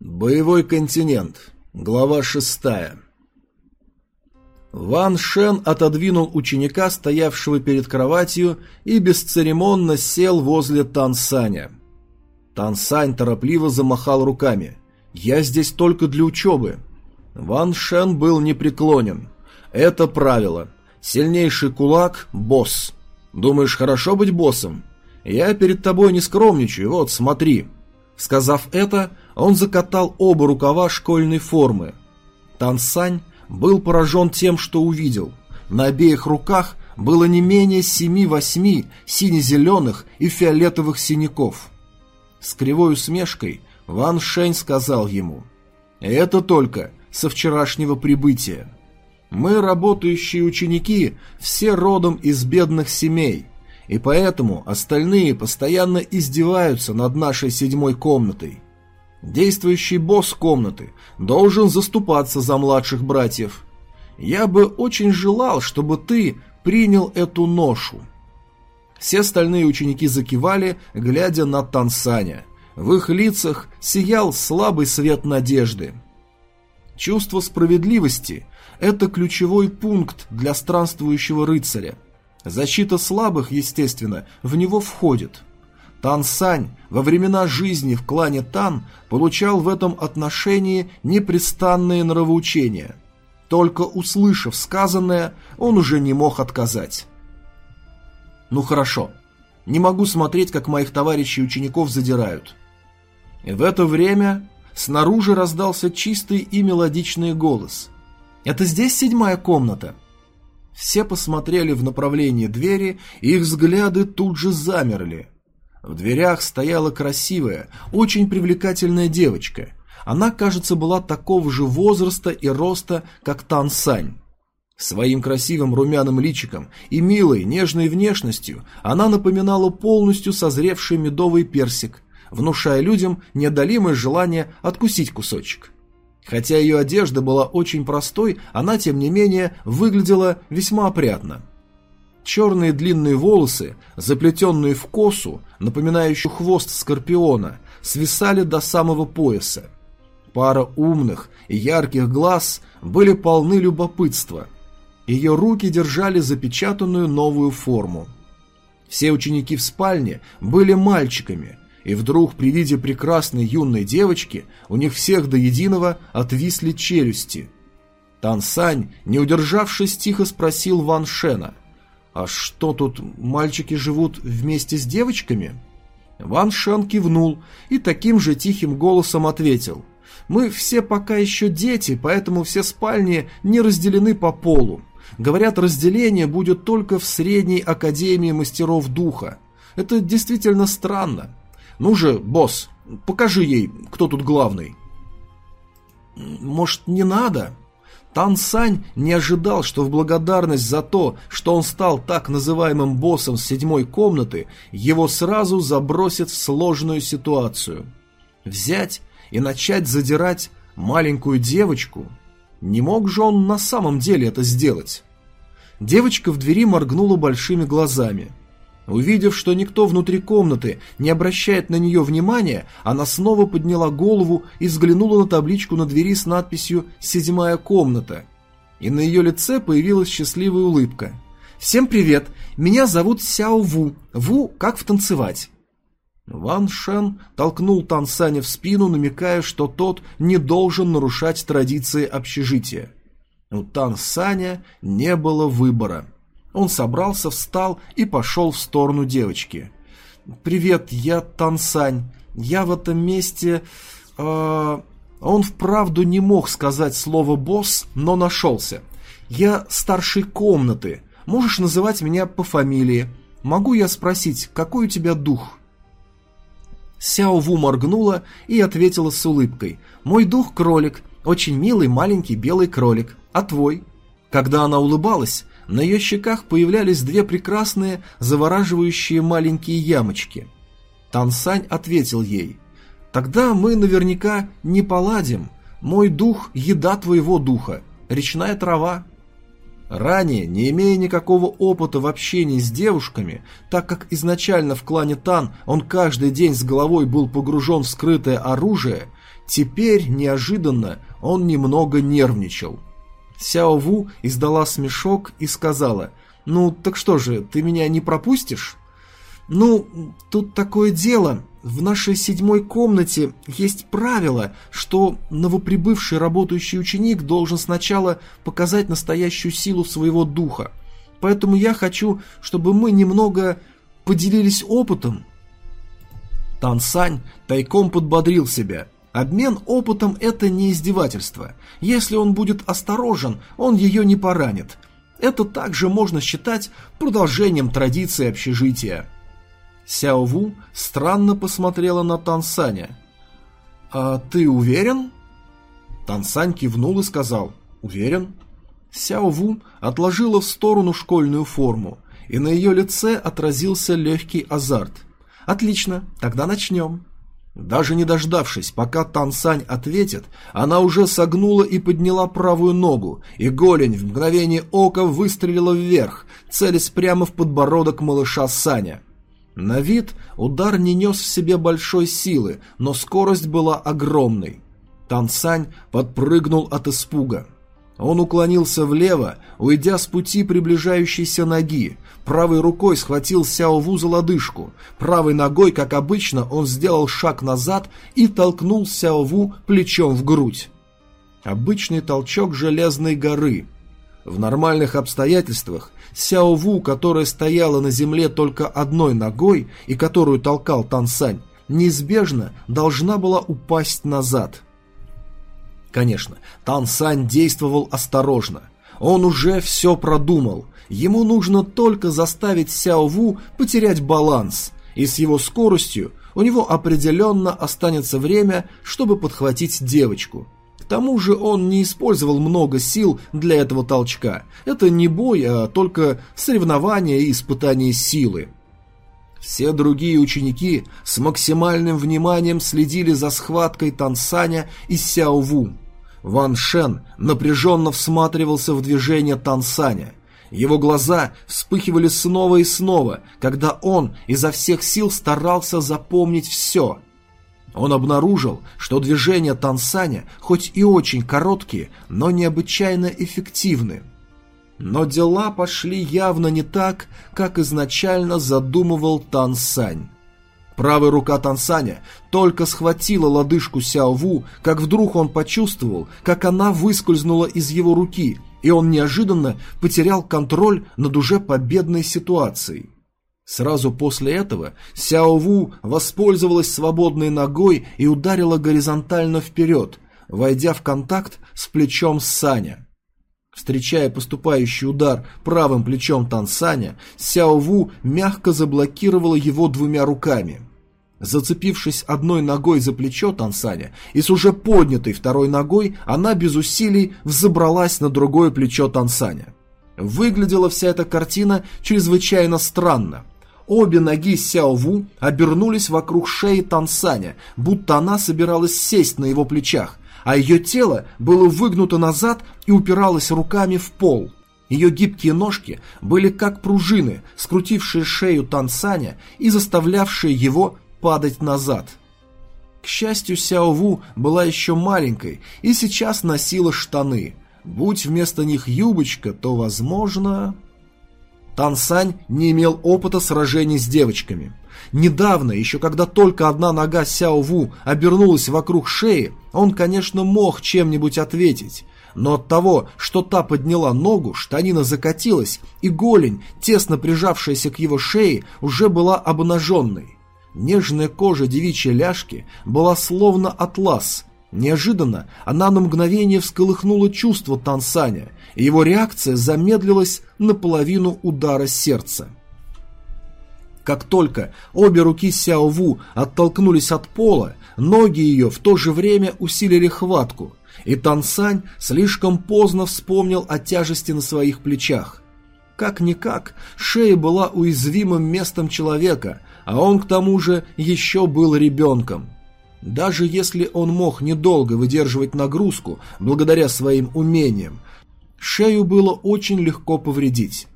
Боевой континент. Глава шестая. Ван Шен отодвинул ученика, стоявшего перед кроватью, и бесцеремонно сел возле Тансаня. Тансань торопливо замахал руками. «Я здесь только для учебы». Ван Шен был непреклонен. «Это правило. Сильнейший кулак – босс. Думаешь, хорошо быть боссом? Я перед тобой не скромничаю, вот, смотри». Сказав это, он закатал оба рукава школьной формы. Тансань был поражен тем, что увидел. На обеих руках было не менее семи-восьми сине-зеленых и фиолетовых синяков. С кривой усмешкой Ван Шень сказал ему, «Это только со вчерашнего прибытия. Мы, работающие ученики, все родом из бедных семей, и поэтому остальные постоянно издеваются над нашей седьмой комнатой. Действующий босс комнаты должен заступаться за младших братьев. Я бы очень желал, чтобы ты принял эту ношу. Все остальные ученики закивали, глядя на Тансаня. В их лицах сиял слабый свет надежды. Чувство справедливости – это ключевой пункт для странствующего рыцаря. Защита слабых, естественно, в него входит. Тан Сань во времена жизни в клане Тан получал в этом отношении непрестанные нравоучения. Только услышав сказанное, он уже не мог отказать. «Ну хорошо, не могу смотреть, как моих товарищей учеников задирают». И в это время снаружи раздался чистый и мелодичный голос. «Это здесь седьмая комната?» Все посмотрели в направлении двери, и их взгляды тут же замерли. В дверях стояла красивая, очень привлекательная девочка. Она, кажется, была такого же возраста и роста, как Тан Сань. Своим красивым румяным личиком и милой, нежной внешностью она напоминала полностью созревший медовый персик, внушая людям неодолимое желание откусить кусочек. Хотя ее одежда была очень простой, она, тем не менее, выглядела весьма опрятно. Черные длинные волосы, заплетенные в косу, напоминающую хвост скорпиона, свисали до самого пояса. Пара умных и ярких глаз были полны любопытства. Ее руки держали запечатанную новую форму. Все ученики в спальне были мальчиками – и вдруг при виде прекрасной юной девочки у них всех до единого отвисли челюсти. Тансань, не удержавшись, тихо спросил Ван Шена, «А что тут, мальчики живут вместе с девочками?» Ван Шен кивнул и таким же тихим голосом ответил, «Мы все пока еще дети, поэтому все спальни не разделены по полу. Говорят, разделение будет только в средней академии мастеров духа. Это действительно странно. Ну же, босс, покажи ей, кто тут главный. Может, не надо? Тан Сань не ожидал, что в благодарность за то, что он стал так называемым боссом седьмой комнаты, его сразу забросят в сложную ситуацию. Взять и начать задирать маленькую девочку? Не мог же он на самом деле это сделать? Девочка в двери моргнула большими глазами – Увидев, что никто внутри комнаты не обращает на нее внимания, она снова подняла голову и взглянула на табличку на двери с надписью «Седьмая комната». И на ее лице появилась счастливая улыбка. «Всем привет! Меня зовут Сяо Ву. Ву, как в танцевать?» Ван Шен толкнул Тан Саня в спину, намекая, что тот не должен нарушать традиции общежития. У Тан Саня не было выбора. Он собрался, встал и пошел в сторону девочки. «Привет, я Тансань. Я в этом месте...» э, Он вправду не мог сказать слово «босс», но нашелся. «Я старший комнаты. Можешь называть меня по фамилии. Могу я спросить, какой у тебя дух?» Сяо Ву моргнула и ответила с улыбкой. «Мой дух – кролик. Очень милый маленький белый кролик. А твой?» Когда она улыбалась, на ее щеках появлялись две прекрасные, завораживающие маленькие ямочки. Тансань ответил ей, «Тогда мы наверняка не поладим. Мой дух – еда твоего духа, речная трава». Ранее, не имея никакого опыта в общении с девушками, так как изначально в клане Тан он каждый день с головой был погружен в скрытое оружие, теперь, неожиданно, он немного нервничал. Сяо Ву издала смешок и сказала, «Ну, так что же, ты меня не пропустишь?» «Ну, тут такое дело. В нашей седьмой комнате есть правило, что новоприбывший работающий ученик должен сначала показать настоящую силу своего духа. Поэтому я хочу, чтобы мы немного поделились опытом». Тансань тайком подбодрил себя. Обмен опытом – это не издевательство. Если он будет осторожен, он ее не поранит. Это также можно считать продолжением традиции общежития. Сяо Ву странно посмотрела на Тансаня. «А ты уверен?» Тансань кивнул и сказал «Уверен». Сяо Ву отложила в сторону школьную форму, и на ее лице отразился легкий азарт. «Отлично, тогда начнем». Даже не дождавшись, пока Тансань ответит, она уже согнула и подняла правую ногу, и голень в мгновение ока выстрелила вверх, целясь прямо в подбородок малыша Саня. На вид удар не нес в себе большой силы, но скорость была огромной. Тансань подпрыгнул от испуга. Он уклонился влево, уйдя с пути приближающейся ноги. Правой рукой схватил Сяо Ву за лодыжку. Правой ногой, как обычно, он сделал шаг назад и толкнул Сяо Ву плечом в грудь. Обычный толчок железной горы. В нормальных обстоятельствах Сяо Ву, которая стояла на земле только одной ногой и которую толкал Тансань, неизбежно должна была упасть назад. Конечно, Тансань действовал осторожно. Он уже все продумал. Ему нужно только заставить Сяо Ву потерять баланс, и с его скоростью у него определенно останется время, чтобы подхватить девочку – к тому же он не использовал много сил для этого толчка. Это не бой, а только соревнование и испытание силы. Все другие ученики с максимальным вниманием следили за схваткой Тансаня и Сяо Ву. Ван Шен напряженно всматривался в движение Тансаня. Его глаза вспыхивали снова и снова, когда он изо всех сил старался запомнить все – он обнаружил, что движения Тансаня хоть и очень короткие, но необычайно эффективны. Но дела пошли явно не так, как изначально задумывал Тансань. Правая рука Тансаня только схватила лодыжку Сяову, как вдруг он почувствовал, как она выскользнула из его руки, и он неожиданно потерял контроль над уже победной ситуацией. Сразу после этого Сяо Ву воспользовалась свободной ногой и ударила горизонтально вперед, войдя в контакт с плечом Саня. Встречая поступающий удар правым плечом Тансаня, Сяо Ву мягко заблокировала его двумя руками. Зацепившись одной ногой за плечо Тансаня и с уже поднятой второй ногой, она без усилий взобралась на другое плечо Тансаня. Выглядела вся эта картина чрезвычайно странно – Обе ноги Сяо Ву обернулись вокруг шеи Тансаня, будто она собиралась сесть на его плечах, а ее тело было выгнуто назад и упиралось руками в пол. Ее гибкие ножки были как пружины, скрутившие шею Тансаня и заставлявшие его падать назад. К счастью, Сяо Ву была еще маленькой и сейчас носила штаны. Будь вместо них юбочка, то, возможно... Тансань не имел опыта сражений с девочками. Недавно, еще когда только одна нога Сяо Ву обернулась вокруг шеи, он, конечно, мог чем-нибудь ответить. Но от того, что та подняла ногу, штанина закатилась, и голень, тесно прижавшаяся к его шее, уже была обнаженной. Нежная кожа девичьей ляжки была словно атлас. Неожиданно она на мгновение всколыхнула чувство Тансаня, и его реакция замедлилась наполовину удара сердца. Как только обе руки Сяо Ву оттолкнулись от пола, ноги ее в то же время усилили хватку, и Тансань слишком поздно вспомнил о тяжести на своих плечах. Как-никак, шея была уязвимым местом человека, а он к тому же еще был ребенком. Даже если он мог недолго выдерживать нагрузку благодаря своим умениям, шею было очень легко повредить.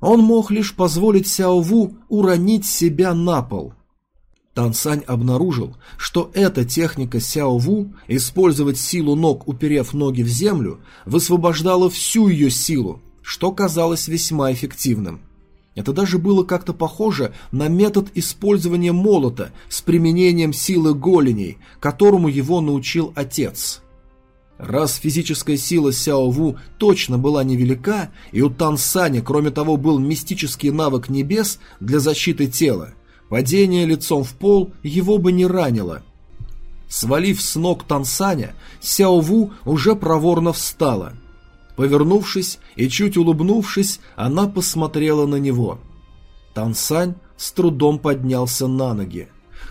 Он мог лишь позволить Сяо Ву уронить себя на пол. Тансань обнаружил, что эта техника Сяо Ву, использовать силу ног, уперев ноги в землю, высвобождала всю ее силу, что казалось весьма эффективным. Это даже было как-то похоже на метод использования молота с применением силы голеней, которому его научил отец. Раз физическая сила Сяо Ву точно была невелика, и у Тан Саня, кроме того, был мистический навык небес для защиты тела, падение лицом в пол его бы не ранило. Свалив с ног Тансаня, Сяо Ву уже проворно встала. Повернувшись и чуть улыбнувшись, она посмотрела на него. Тансань с трудом поднялся на ноги.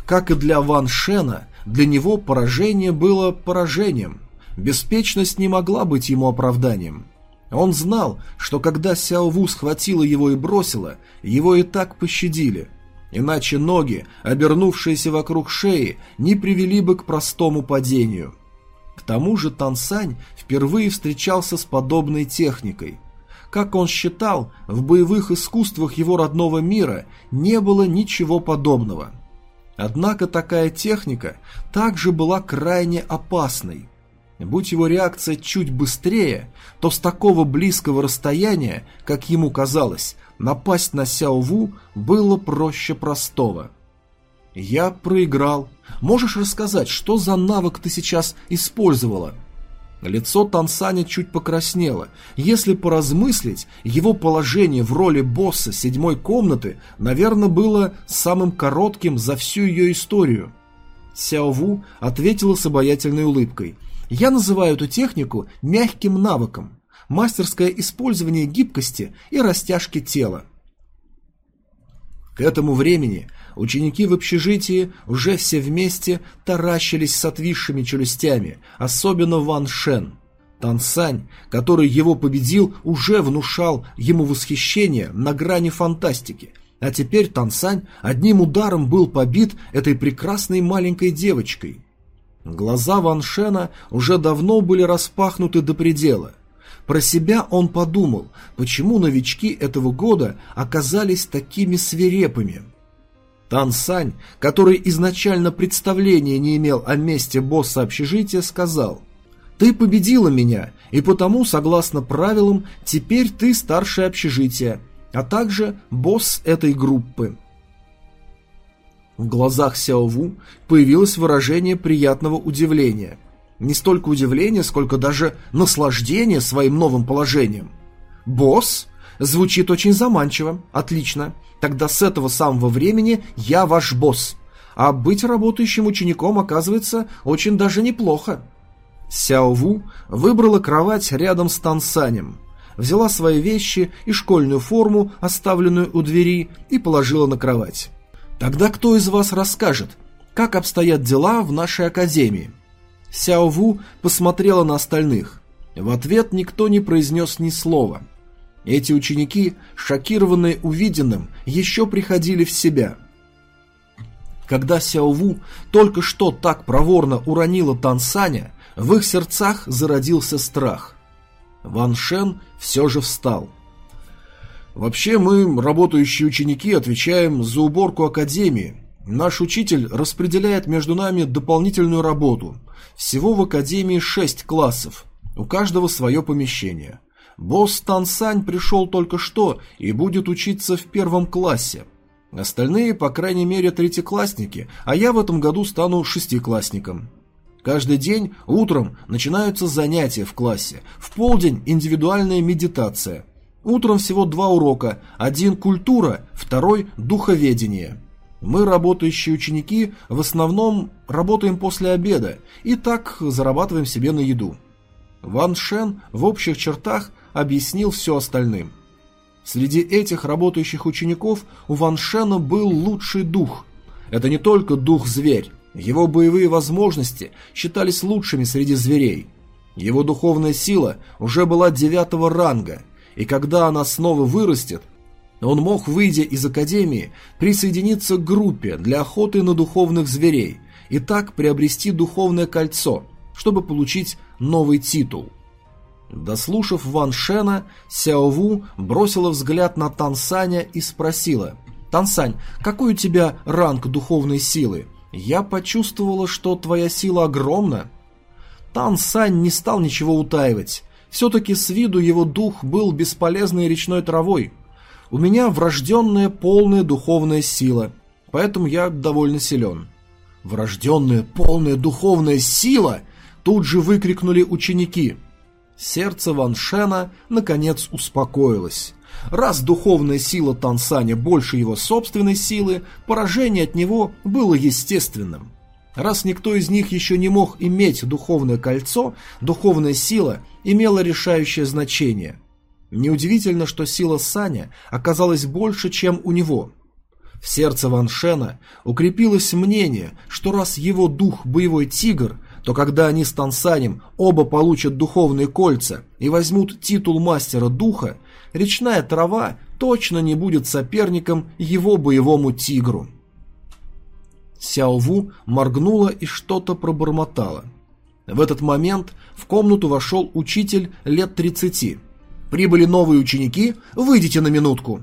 Как и для Ван Шена, для него поражение было поражением – Беспечность не могла быть ему оправданием. Он знал, что когда Сяо Ву схватила его и бросила, его и так пощадили. Иначе ноги, обернувшиеся вокруг шеи, не привели бы к простому падению. К тому же Тансань впервые встречался с подобной техникой. Как он считал, в боевых искусствах его родного мира не было ничего подобного. Однако такая техника также была крайне опасной. Будь его реакция чуть быстрее, то с такого близкого расстояния, как ему казалось, напасть на Сяо Ву было проще простого. «Я проиграл. Можешь рассказать, что за навык ты сейчас использовала?» Лицо Тансаня чуть покраснело. Если поразмыслить, его положение в роли босса седьмой комнаты, наверное, было самым коротким за всю ее историю. Сяо Ву ответила с обаятельной улыбкой – я называю эту технику мягким навыком, мастерское использование гибкости и растяжки тела. К этому времени ученики в общежитии уже все вместе таращились с отвисшими челюстями, особенно Ван Шен. Тансань, который его победил, уже внушал ему восхищение на грани фантастики, а теперь Тансань одним ударом был побит этой прекрасной маленькой девочкой – Глаза Ван Шена уже давно были распахнуты до предела. Про себя он подумал, почему новички этого года оказались такими свирепыми. Тан Сань, который изначально представления не имел о месте босса общежития, сказал «Ты победила меня, и потому, согласно правилам, теперь ты старшее общежитие, а также босс этой группы». В глазах Сяо Ву появилось выражение приятного удивления. Не столько удивления, сколько даже наслаждения своим новым положением. «Босс?» Звучит очень заманчиво. Отлично. Тогда с этого самого времени я ваш босс. А быть работающим учеником оказывается очень даже неплохо. Сяо Ву выбрала кровать рядом с Тансанем, взяла свои вещи и школьную форму, оставленную у двери, и положила на кровать. Тогда кто из вас расскажет, как обстоят дела в нашей академии? Сяо Ву посмотрела на остальных. В ответ никто не произнес ни слова. Эти ученики, шокированные увиденным, еще приходили в себя. Когда Сяо Ву только что так проворно уронила Тансаня, в их сердцах зародился страх. Ван Шен все же встал. Вообще мы, работающие ученики, отвечаем за уборку академии. Наш учитель распределяет между нами дополнительную работу. Всего в академии шесть классов. У каждого свое помещение. Босс Тансань пришел только что и будет учиться в первом классе. Остальные, по крайней мере, третьеклассники, а я в этом году стану шестиклассником. Каждый день утром начинаются занятия в классе, в полдень индивидуальная медитация, Утром всего два урока, один культура, второй духоведение. Мы, работающие ученики, в основном работаем после обеда и так зарабатываем себе на еду. Ван Шен в общих чертах объяснил все остальным. Среди этих работающих учеников у Ван Шена был лучший дух. Это не только дух-зверь, его боевые возможности считались лучшими среди зверей. Его духовная сила уже была девятого ранга – и когда она снова вырастет, он мог, выйдя из академии, присоединиться к группе для охоты на духовных зверей и так приобрести духовное кольцо, чтобы получить новый титул. Дослушав Ван Шена, Сяо Ву бросила взгляд на Тансаня и спросила. «Тансань, какой у тебя ранг духовной силы? Я почувствовала, что твоя сила огромна». Тансань не стал ничего утаивать. Все-таки с виду его дух был бесполезной речной травой. У меня врожденная полная духовная сила, поэтому я довольно силен. «Врожденная полная духовная сила!» Тут же выкрикнули ученики. Сердце Ван Шена наконец успокоилось. Раз духовная сила Тансаня больше его собственной силы, поражение от него было естественным. Раз никто из них еще не мог иметь духовное кольцо, духовная сила имела решающее значение. Неудивительно, что сила Саня оказалась больше, чем у него. В сердце Ван Шена укрепилось мнение, что раз его дух боевой тигр, то когда они с Тансанем оба получат духовные кольца и возьмут титул мастера духа, речная трава точно не будет соперником его боевому тигру. Сяову моргнула и что-то пробормотала. В этот момент в комнату вошел учитель лет 30. «Прибыли новые ученики? Выйдите на минутку!»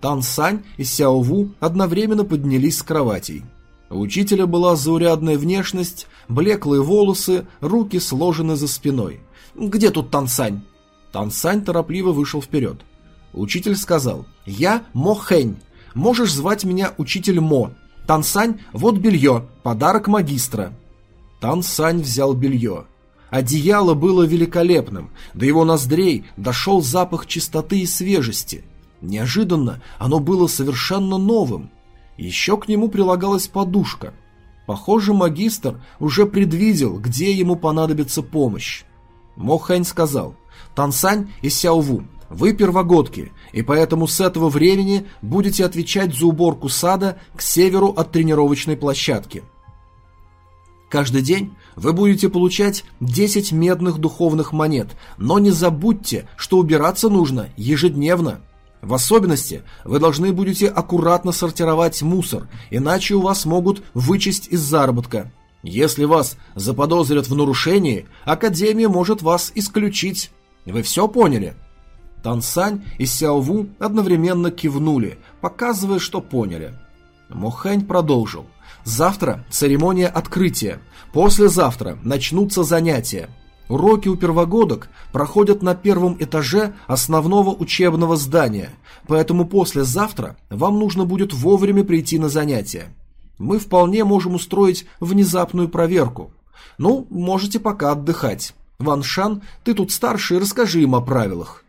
Тан Сань и Сяо Ву одновременно поднялись с кроватей. У учителя была заурядная внешность, блеклые волосы, руки сложены за спиной. «Где тут Тан Сань?» Тан Сань торопливо вышел вперед. Учитель сказал, «Я Мо Хэнь. Можешь звать меня учитель Мо. Тан Сань, вот белье, подарок магистра». Тан Сань взял белье. Одеяло было великолепным, до его ноздрей дошел запах чистоты и свежести – Неожиданно оно было совершенно новым. Еще к нему прилагалась подушка. Похоже, магистр уже предвидел, где ему понадобится помощь. Мохань сказал, «Тансань и Сяову, вы первогодки, и поэтому с этого времени будете отвечать за уборку сада к северу от тренировочной площадки. Каждый день вы будете получать 10 медных духовных монет, но не забудьте, что убираться нужно ежедневно. В особенности вы должны будете аккуратно сортировать мусор, иначе у вас могут вычесть из заработка. Если вас заподозрят в нарушении, Академия может вас исключить. Вы все поняли?» Тансань и Сяову одновременно кивнули, показывая, что поняли. Мохань продолжил. «Завтра церемония открытия. Послезавтра начнутся занятия. Уроки у первогодок проходят на первом этаже основного учебного здания, поэтому послезавтра вам нужно будет вовремя прийти на занятия. Мы вполне можем устроить внезапную проверку. Ну, можете пока отдыхать. Ван Шан, ты тут старший, расскажи им о правилах.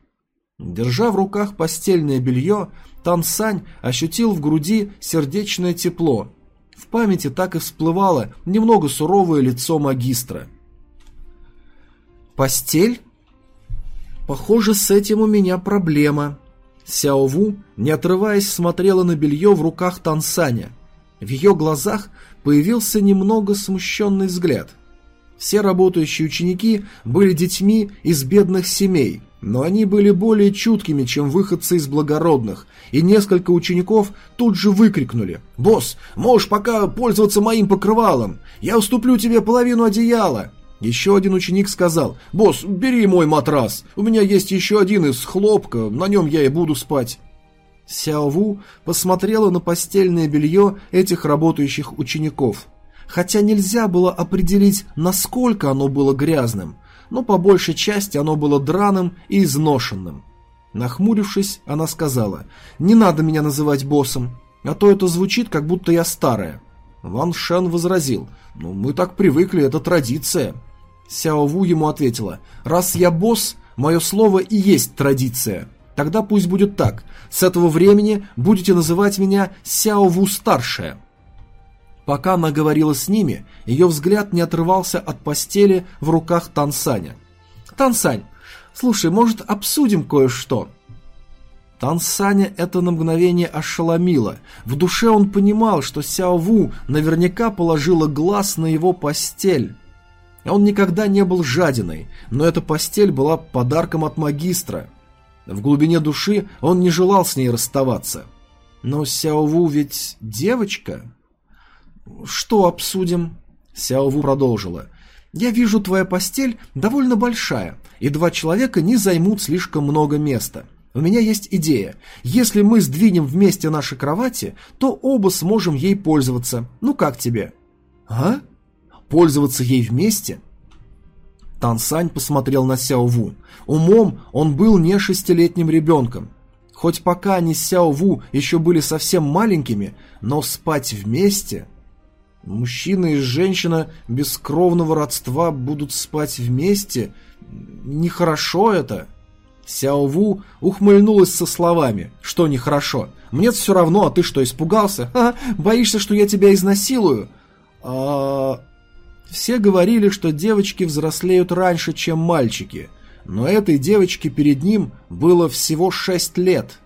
Держа в руках постельное белье, Тан Сань ощутил в груди сердечное тепло. В памяти так и всплывало немного суровое лицо магистра – Постель? Похоже, с этим у меня проблема. Сяо Ву, не отрываясь, смотрела на белье в руках Тансаня. В ее глазах появился немного смущенный взгляд. Все работающие ученики были детьми из бедных семей, но они были более чуткими, чем выходцы из благородных, и несколько учеников тут же выкрикнули «Босс, можешь пока пользоваться моим покрывалом, я уступлю тебе половину одеяла!» Еще один ученик сказал, «Босс, бери мой матрас, у меня есть еще один из хлопка, на нем я и буду спать». Сяо Ву посмотрела на постельное белье этих работающих учеников. Хотя нельзя было определить, насколько оно было грязным, но по большей части оно было драным и изношенным. Нахмурившись, она сказала, «Не надо меня называть боссом, а то это звучит, как будто я старая». Ван Шен возразил, «Ну, мы так привыкли, это традиция». Сяо Ву ему ответила, «Раз я босс, мое слово и есть традиция. Тогда пусть будет так. С этого времени будете называть меня Сяо Ву старшая». Пока она говорила с ними, ее взгляд не отрывался от постели в руках Тансаня. «Тансань, слушай, может, обсудим кое-что?» Тансаня это на мгновение ошеломило. В душе он понимал, что Сяо Ву наверняка положила глаз на его постель. Он никогда не был жадиной, но эта постель была подарком от магистра. В глубине души он не желал с ней расставаться. Но Сяову ведь девочка. Что обсудим? Сяову продолжила. Я вижу, твоя постель довольно большая, и два человека не займут слишком много места. У меня есть идея. Если мы сдвинем вместе наши кровати, то оба сможем ей пользоваться. Ну как тебе? А? Пользоваться ей вместе? Тансань посмотрел на Сяо Ву. Умом он был не шестилетним ребенком. Хоть пока они с Сяо Ву еще были совсем маленькими, но спать вместе... Мужчина и женщина без кровного родства будут спать вместе? Нехорошо это. Сяо Ву ухмыльнулась со словами. Что нехорошо? Мне все равно, а ты что, испугался? А, боишься, что я тебя изнасилую? А... Все говорили, что девочки взрослеют раньше, чем мальчики. Но этой девочке перед ним было всего шесть лет.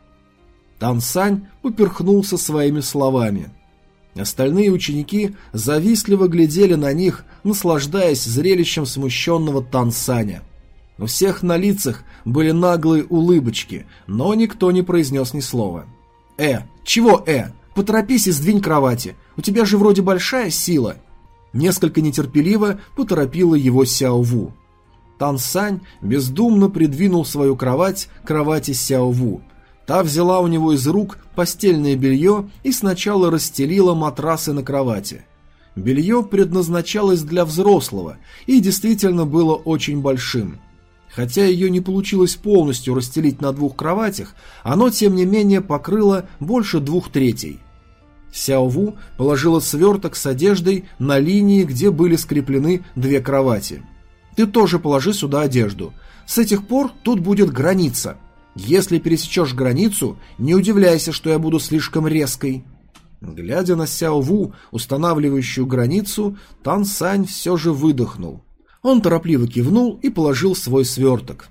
Тансань поперхнулся своими словами. Остальные ученики завистливо глядели на них, наслаждаясь зрелищем смущенного Тансаня. У всех на лицах были наглые улыбочки, но никто не произнес ни слова. «Э, чего «э»? Поторопись и сдвинь кровати. У тебя же вроде большая сила». Несколько нетерпеливо поторопила его Сяо Ву. Тан Сань бездумно придвинул свою кровать к кровати Сяо Ву, Та взяла у него из рук постельное белье и сначала расстелила матрасы на кровати. Белье предназначалось для взрослого и действительно было очень большим. Хотя ее не получилось полностью расстелить на двух кроватях, оно тем не менее покрыло больше двух третей. Сяо Ву положила сверток с одеждой на линии, где были скреплены две кровати. «Ты тоже положи сюда одежду. С этих пор тут будет граница», если пересечешь границу, не удивляйся, что я буду слишком резкой». Глядя на Сяо Ву, устанавливающую границу, Тан Сань все же выдохнул. Он торопливо кивнул и положил свой сверток.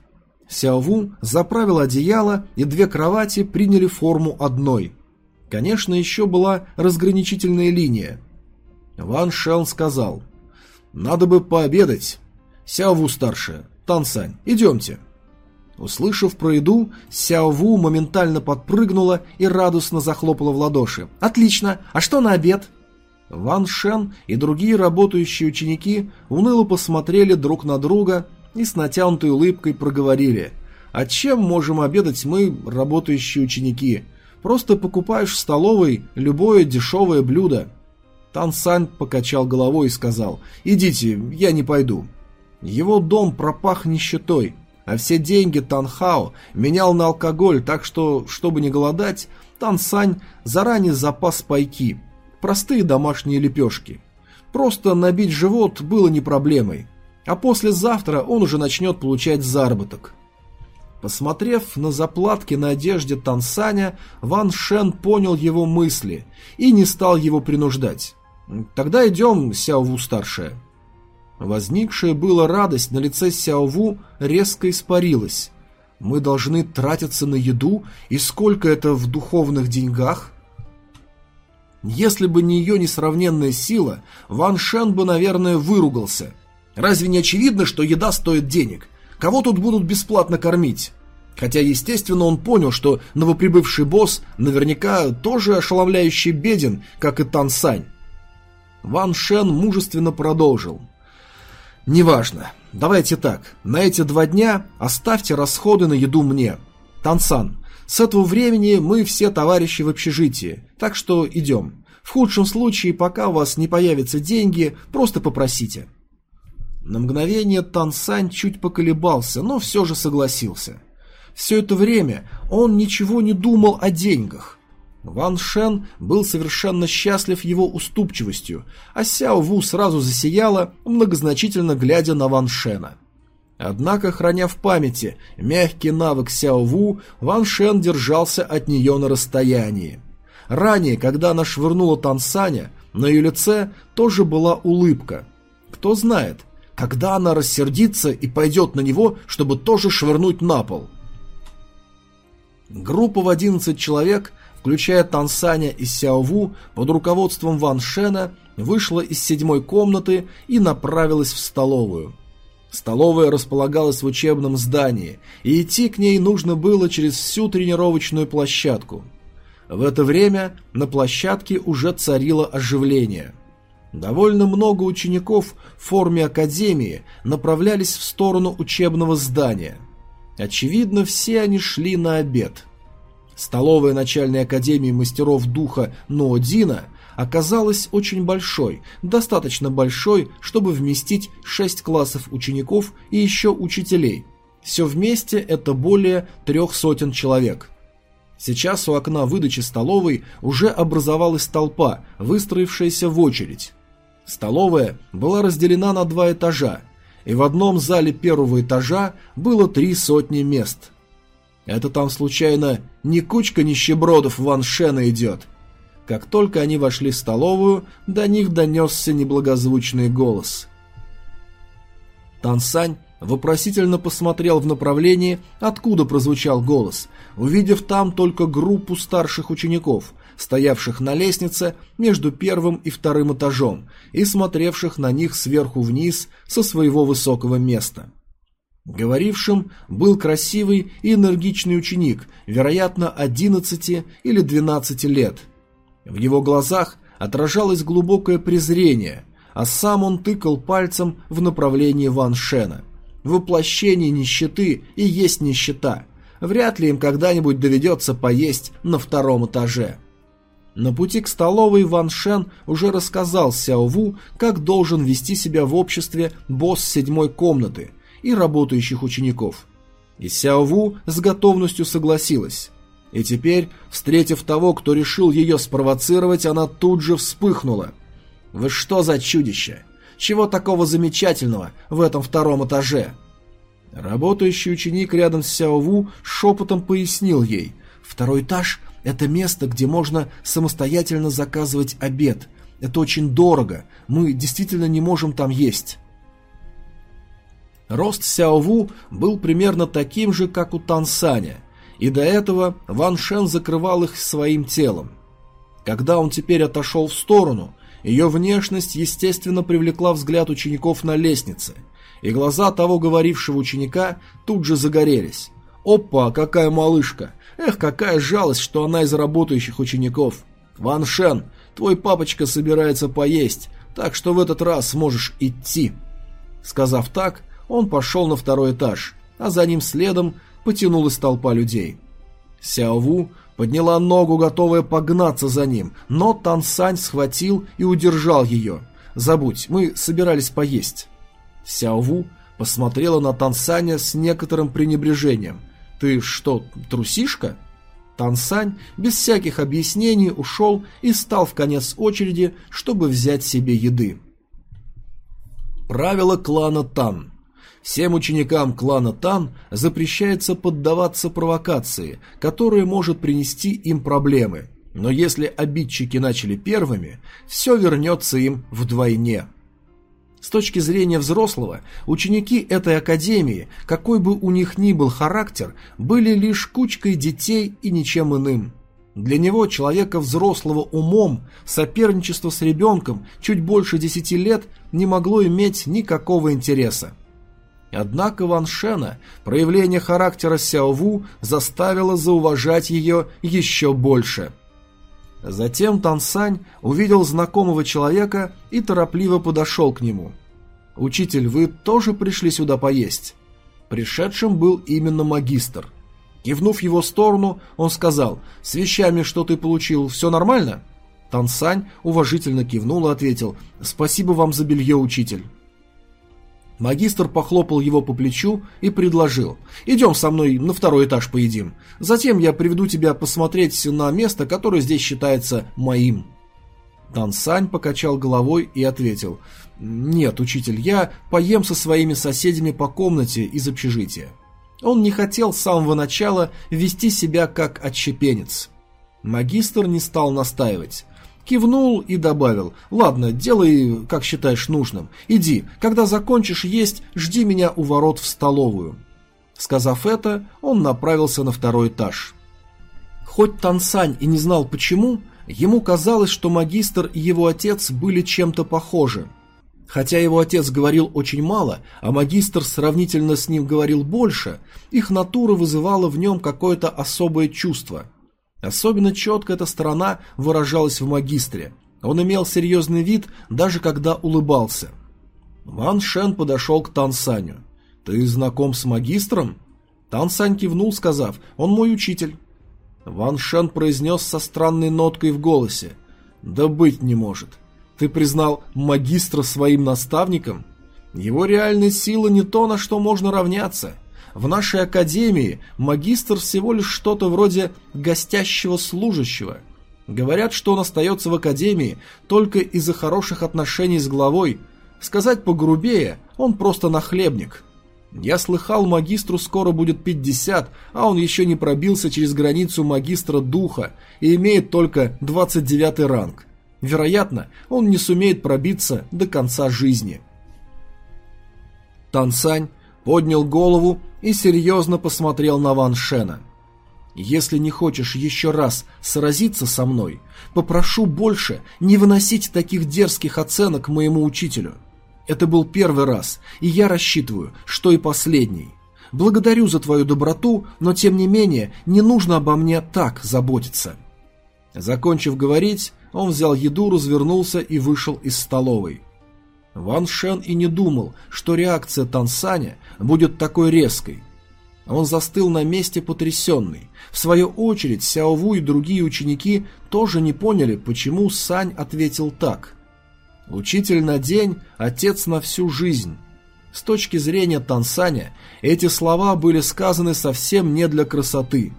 Сяо Ву заправил одеяло, и две кровати приняли форму одной. Конечно, еще была разграничительная линия. Ван Шелн сказал, «Надо бы пообедать. Сяо Ву старшая, Тан Сань, идемте». Услышав про еду, Сяо Ву моментально подпрыгнула и радостно захлопала в ладоши. «Отлично! А что на обед?» Ван Шен и другие работающие ученики уныло посмотрели друг на друга и с натянутой улыбкой проговорили. «А чем можем обедать мы, работающие ученики? Просто покупаешь в столовой любое дешевое блюдо». Тан Сань покачал головой и сказал «Идите, я не пойду». Его дом пропах нищетой – а все деньги Танхао менял на алкоголь, так что, чтобы не голодать, Тансань заранее запас пайки, простые домашние лепешки. Просто набить живот было не проблемой, а послезавтра он уже начнет получать заработок. Посмотрев на заплатки на одежде Тансаня, Ван Шен понял его мысли и не стал его принуждать. «Тогда идем, Сяову-старшая». Возникшая была радость на лице Сяову резко испарилась. Мы должны тратиться на еду, и сколько это в духовных деньгах? Если бы не ее несравненная сила, Ван Шен бы, наверное, выругался. Разве не очевидно, что еда стоит денег? Кого тут будут бесплатно кормить? Хотя, естественно, он понял, что новоприбывший босс наверняка тоже ошеломляющий беден, как и Тан Сань. Ван Шен мужественно продолжил. «Неважно. Давайте так. На эти два дня оставьте расходы на еду мне. Тансан, с этого времени мы все товарищи в общежитии, так что идем. В худшем случае, пока у вас не появятся деньги, просто попросите». На мгновение Тансань чуть поколебался, но все же согласился. Все это время он ничего не думал о деньгах. Ван Шен был совершенно счастлив его уступчивостью, а Сяо Ву сразу засияла, многозначительно глядя на Ван Шена. Однако, храня в памяти мягкий навык Сяо Ву, Ван Шен держался от нее на расстоянии. Ранее, когда она швырнула Тансаня, на ее лице тоже была улыбка. Кто знает, когда она рассердится и пойдет на него, чтобы тоже швырнуть на пол. Группа в 11 человек включая Тансаня и Сяову, под руководством Ван Шена, вышла из седьмой комнаты и направилась в столовую. Столовая располагалась в учебном здании, и идти к ней нужно было через всю тренировочную площадку. В это время на площадке уже царило оживление. Довольно много учеников в форме академии направлялись в сторону учебного здания. Очевидно, все они шли на обед. Столовая начальной академии мастеров духа Ноодина оказалась очень большой, достаточно большой, чтобы вместить 6 классов учеников и еще учителей. Все вместе это более трех сотен человек. Сейчас у окна выдачи столовой уже образовалась толпа, выстроившаяся в очередь. Столовая была разделена на два этажа, и в одном зале первого этажа было три сотни мест. Это там случайно не кучка нищебродов Ван Шена идет? Как только они вошли в столовую, до них донесся неблагозвучный голос. Тансань вопросительно посмотрел в направлении, откуда прозвучал голос, увидев там только группу старших учеников, стоявших на лестнице между первым и вторым этажом и смотревших на них сверху вниз со своего высокого места. Говорившим был красивый и энергичный ученик, вероятно, 11 или 12 лет. В его глазах отражалось глубокое презрение, а сам он тыкал пальцем в направлении Ван Шена. Воплощение нищеты и есть нищета. Вряд ли им когда-нибудь доведется поесть на втором этаже. На пути к столовой Ван Шен уже рассказал Сяо Ву, как должен вести себя в обществе босс седьмой комнаты и работающих учеников. И Сяо Ву с готовностью согласилась. И теперь, встретив того, кто решил ее спровоцировать, она тут же вспыхнула. «Вы что за чудище? Чего такого замечательного в этом втором этаже?» Работающий ученик рядом с Сяо Ву шепотом пояснил ей. «Второй этаж это место, где можно самостоятельно заказывать обед. Это очень дорого. Мы действительно не можем там есть. Рост Сяову был примерно таким же, как у Тансаня, и до этого Ван Шен закрывал их своим телом. Когда он теперь отошел в сторону, ее внешность, естественно, привлекла взгляд учеников на лестнице, и глаза того говорившего ученика тут же загорелись. «Опа, какая малышка! Эх, какая жалость, что она из работающих учеников. Ван Шен, твой папочка собирается поесть, так что в этот раз сможешь идти. Сказав так, он пошел на второй этаж, а за ним следом потянулась толпа людей. Сяо Ву подняла ногу, готовая погнаться за ним, но Тан Сань схватил и удержал ее. «Забудь, мы собирались поесть». Сяо Ву посмотрела на Тан Саня с некоторым пренебрежением – «Ты что, трусишка?» Тансань без всяких объяснений ушел и стал в конец очереди, чтобы взять себе еды. Правило клана Тан. Всем ученикам клана Тан запрещается поддаваться провокации, которая может принести им проблемы. Но если обидчики начали первыми, все вернется им вдвойне. С точки зрения взрослого, ученики этой академии, какой бы у них ни был характер, были лишь кучкой детей и ничем иным. Для него, человека взрослого умом, соперничество с ребенком чуть больше десяти лет не могло иметь никакого интереса. Однако Ван Шена проявление характера Сяову заставило зауважать ее еще больше – Затем Тансань увидел знакомого человека и торопливо подошел к нему. «Учитель, вы тоже пришли сюда поесть?» Пришедшим был именно магистр. Кивнув его сторону, он сказал, «С вещами, что ты получил, все нормально?» Тансань уважительно кивнул и ответил, «Спасибо вам за белье, учитель». Магистр похлопал его по плечу и предложил. «Идем со мной на второй этаж поедим. Затем я приведу тебя посмотреть на место, которое здесь считается моим». Тансань покачал головой и ответил. «Нет, учитель, я поем со своими соседями по комнате из общежития». Он не хотел с самого начала вести себя как отщепенец. Магистр не стал настаивать. Кивнул и добавил, «Ладно, делай, как считаешь нужным. Иди, когда закончишь есть, жди меня у ворот в столовую». Сказав это, он направился на второй этаж. Хоть Тансань и не знал почему, ему казалось, что магистр и его отец были чем-то похожи. Хотя его отец говорил очень мало, а магистр сравнительно с ним говорил больше, их натура вызывала в нем какое-то особое чувство – Особенно четко эта сторона выражалась в магистре. Он имел серьезный вид, даже когда улыбался. Ван Шен подошел к Тан Саню. «Ты знаком с магистром?» Тан Сань кивнул, сказав, «Он мой учитель». Ван Шен произнес со странной ноткой в голосе. «Да быть не может. Ты признал магистра своим наставником? Его реальная сила не то, на что можно равняться. В нашей академии магистр всего лишь что-то вроде гостящего служащего. Говорят, что он остается в академии только из-за хороших отношений с главой. Сказать погрубее, он просто нахлебник. Я слыхал, магистру скоро будет 50, а он еще не пробился через границу магистра духа и имеет только 29 ранг. Вероятно, он не сумеет пробиться до конца жизни. Тансань поднял голову и серьезно посмотрел на Ван Шена. «Если не хочешь еще раз сразиться со мной, попрошу больше не выносить таких дерзких оценок моему учителю. Это был первый раз, и я рассчитываю, что и последний. Благодарю за твою доброту, но тем не менее не нужно обо мне так заботиться». Закончив говорить, он взял еду, развернулся и вышел из столовой. Ван Шен и не думал, что реакция Тансаня будет такой резкой. Он застыл на месте потрясенный. В свою очередь Сяо Ву и другие ученики тоже не поняли, почему Сань ответил так. «Учитель на день, отец на всю жизнь». С точки зрения Тансаня, эти слова были сказаны совсем не для красоты.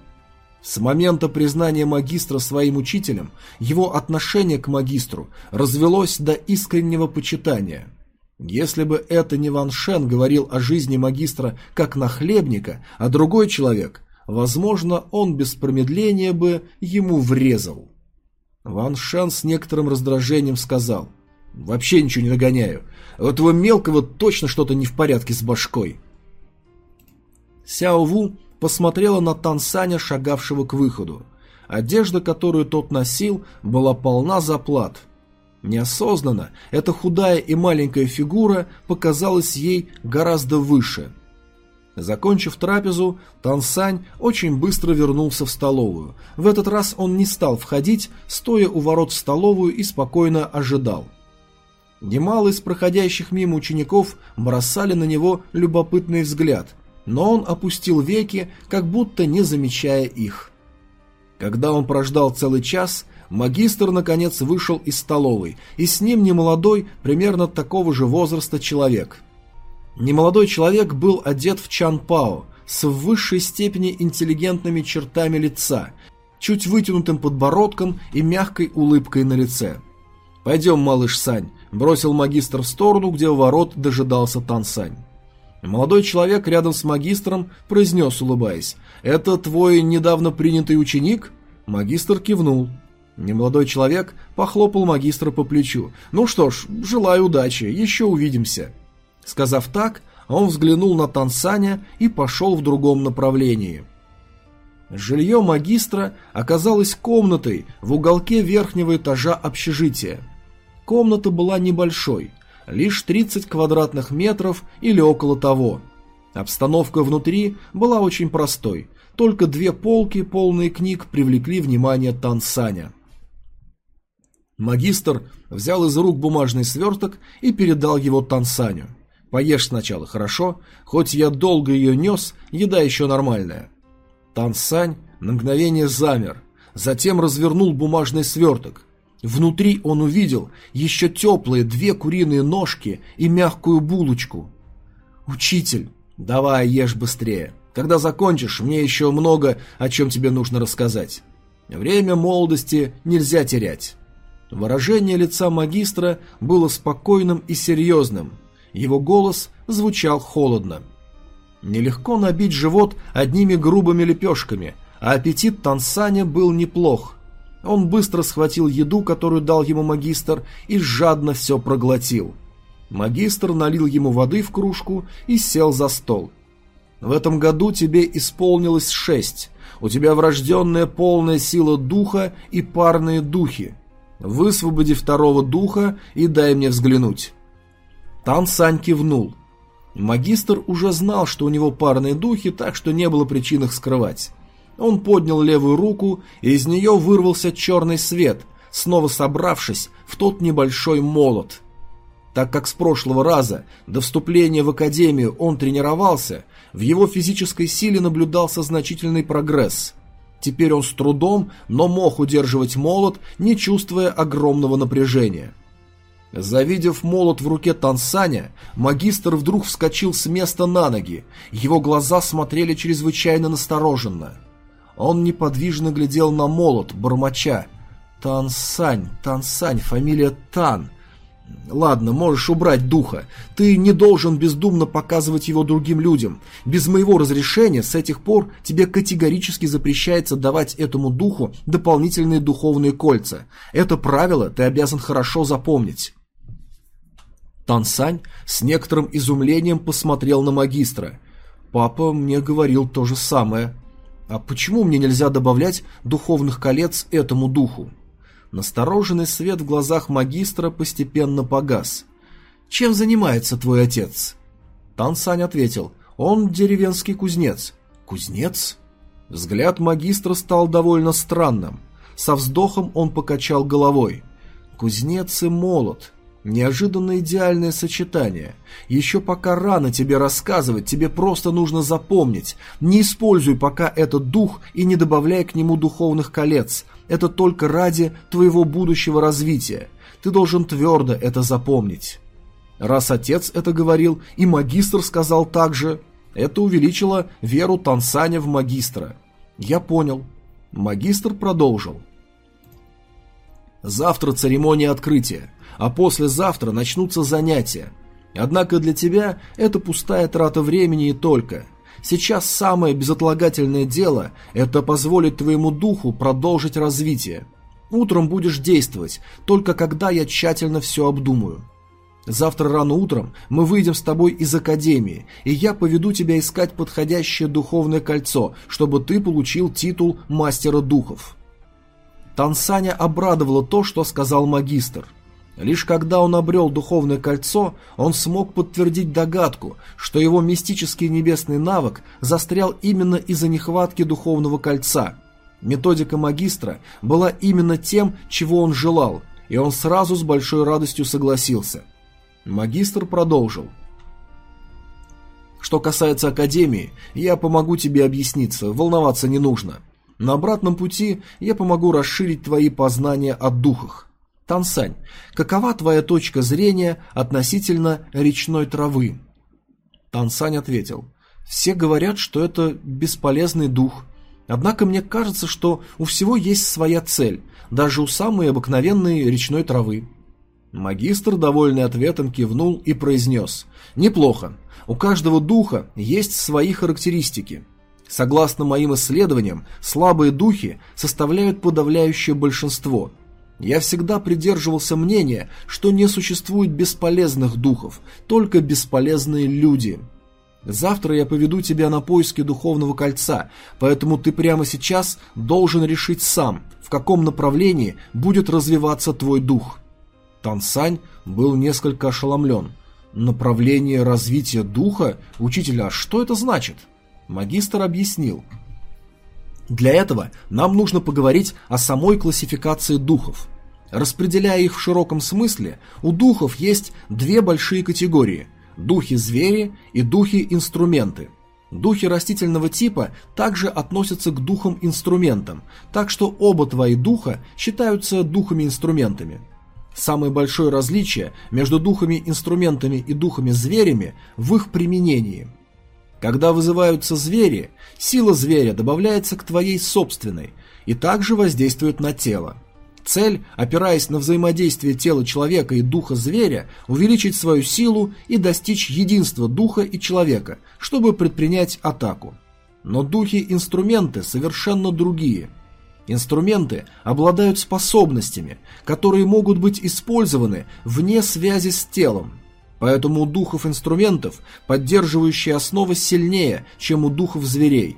С момента признания магистра своим учителем, его отношение к магистру развелось до искреннего почитания. Если бы это не Ван Шен говорил о жизни магистра как нахлебника, а другой человек, возможно, он без промедления бы ему врезал. Ван Шен с некоторым раздражением сказал, «Вообще ничего не нагоняю. У этого мелкого точно что-то не в порядке с башкой». Сяо Ву посмотрела на Тансаня, шагавшего к выходу. Одежда, которую тот носил, была полна заплат. Неосознанно эта худая и маленькая фигура показалась ей гораздо выше. Закончив трапезу, Тансань очень быстро вернулся в столовую. В этот раз он не стал входить, стоя у ворот в столовую и спокойно ожидал. Немало из проходящих мимо учеников бросали на него любопытный взгляд – но он опустил веки, как будто не замечая их. Когда он прождал целый час, магистр наконец вышел из столовой, и с ним немолодой, примерно такого же возраста человек. Немолодой человек был одет в чанпао, с в высшей степени интеллигентными чертами лица, чуть вытянутым подбородком и мягкой улыбкой на лице. «Пойдем, малыш Сань», – бросил магистр в сторону, где ворот дожидался Тансань. Молодой человек рядом с магистром произнес, улыбаясь, «Это твой недавно принятый ученик?» Магистр кивнул. Немолодой человек похлопал магистра по плечу. «Ну что ж, желаю удачи, еще увидимся». Сказав так, он взглянул на Тансаня и пошел в другом направлении. Жилье магистра оказалось комнатой в уголке верхнего этажа общежития. Комната была небольшой, лишь 30 квадратных метров или около того. Обстановка внутри была очень простой, только две полки, полные книг, привлекли внимание Тансаня. Магистр взял из рук бумажный сверток и передал его Тансаню. «Поешь сначала, хорошо? Хоть я долго ее нес, еда еще нормальная». Тансань на мгновение замер, затем развернул бумажный сверток – Внутри он увидел еще теплые две куриные ножки и мягкую булочку. «Учитель, давай ешь быстрее. Когда закончишь, мне еще много о чем тебе нужно рассказать. Время молодости нельзя терять». Выражение лица магистра было спокойным и серьезным. Его голос звучал холодно. Нелегко набить живот одними грубыми лепешками, а аппетит Тансаня был неплох – он быстро схватил еду, которую дал ему магистр, и жадно все проглотил. Магистр налил ему воды в кружку и сел за стол. «В этом году тебе исполнилось шесть. У тебя врожденная полная сила духа и парные духи. Высвободи второго духа и дай мне взглянуть». Тан Сань кивнул. Магистр уже знал, что у него парные духи, так что не было причин их скрывать. Он поднял левую руку, и из нее вырвался черный свет, снова собравшись в тот небольшой молот. Так как с прошлого раза до вступления в академию он тренировался, в его физической силе наблюдался значительный прогресс. Теперь он с трудом, но мог удерживать молот, не чувствуя огромного напряжения. Завидев молот в руке Тансаня, магистр вдруг вскочил с места на ноги. Его глаза смотрели чрезвычайно настороженно. Он неподвижно глядел на молот, бормоча. «Тансань, Тансань, фамилия Тан. Ладно, можешь убрать духа. Ты не должен бездумно показывать его другим людям. Без моего разрешения с этих пор тебе категорически запрещается давать этому духу дополнительные духовные кольца. Это правило ты обязан хорошо запомнить». Тансань с некоторым изумлением посмотрел на магистра. «Папа мне говорил то же самое. А почему мне нельзя добавлять духовных колец этому духу?» Настороженный свет в глазах магистра постепенно погас. «Чем занимается твой отец?» Тансань ответил. «Он деревенский кузнец». «Кузнец?» Взгляд магистра стал довольно странным. Со вздохом он покачал головой. «Кузнец и молот. Неожиданно идеальное сочетание. Еще пока рано тебе рассказывать, тебе просто нужно запомнить. Не используй пока этот дух и не добавляй к нему духовных колец. Это только ради твоего будущего развития. Ты должен твердо это запомнить. Раз отец это говорил, и магистр сказал так же, это увеличило веру Тансаня в магистра. Я понял. Магистр продолжил. Завтра церемония открытия а послезавтра начнутся занятия. Однако для тебя это пустая трата времени и только. Сейчас самое безотлагательное дело – это позволить твоему духу продолжить развитие. Утром будешь действовать, только когда я тщательно все обдумаю. Завтра рано утром мы выйдем с тобой из академии, и я поведу тебя искать подходящее духовное кольцо, чтобы ты получил титул мастера духов». Тансаня обрадовало то, что сказал магистр – Лишь когда он обрел духовное кольцо, он смог подтвердить догадку, что его мистический небесный навык застрял именно из-за нехватки духовного кольца. Методика магистра была именно тем, чего он желал, и он сразу с большой радостью согласился. Магистр продолжил. Что касается Академии, я помогу тебе объясниться, волноваться не нужно. На обратном пути я помогу расширить твои познания о духах. Тансань, какова твоя точка зрения относительно речной травы? Тансань ответил, все говорят, что это бесполезный дух. Однако мне кажется, что у всего есть своя цель, даже у самой обыкновенной речной травы. Магистр, довольный ответом, кивнул и произнес. Неплохо. У каждого духа есть свои характеристики. Согласно моим исследованиям, слабые духи составляют подавляющее большинство – я всегда придерживался мнения, что не существует бесполезных духов, только бесполезные люди. Завтра я поведу тебя на поиски духовного кольца, поэтому ты прямо сейчас должен решить сам, в каком направлении будет развиваться твой дух. Тансань был несколько ошеломлен. Направление развития духа? Учителя, а что это значит? Магистр объяснил – для этого нам нужно поговорить о самой классификации духов. Распределяя их в широком смысле, у духов есть две большие категории – духи-звери и духи-инструменты. Духи растительного типа также относятся к духам-инструментам, так что оба твои духа считаются духами-инструментами. Самое большое различие между духами-инструментами и духами-зверями в их применении – когда вызываются звери, сила зверя добавляется к твоей собственной и также воздействует на тело. Цель, опираясь на взаимодействие тела человека и духа зверя, увеличить свою силу и достичь единства духа и человека, чтобы предпринять атаку. Но духи-инструменты совершенно другие. Инструменты обладают способностями, которые могут быть использованы вне связи с телом, Поэтому у духов инструментов поддерживающая основа сильнее, чем у духов зверей.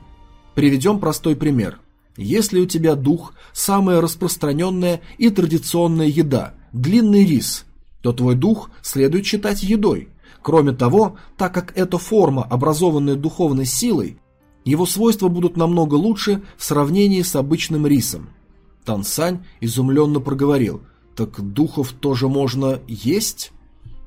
Приведем простой пример. Если у тебя дух – самая распространенная и традиционная еда – длинный рис, то твой дух следует считать едой. Кроме того, так как эта форма, образованная духовной силой, его свойства будут намного лучше в сравнении с обычным рисом. Тансань изумленно проговорил. «Так духов тоже можно есть?»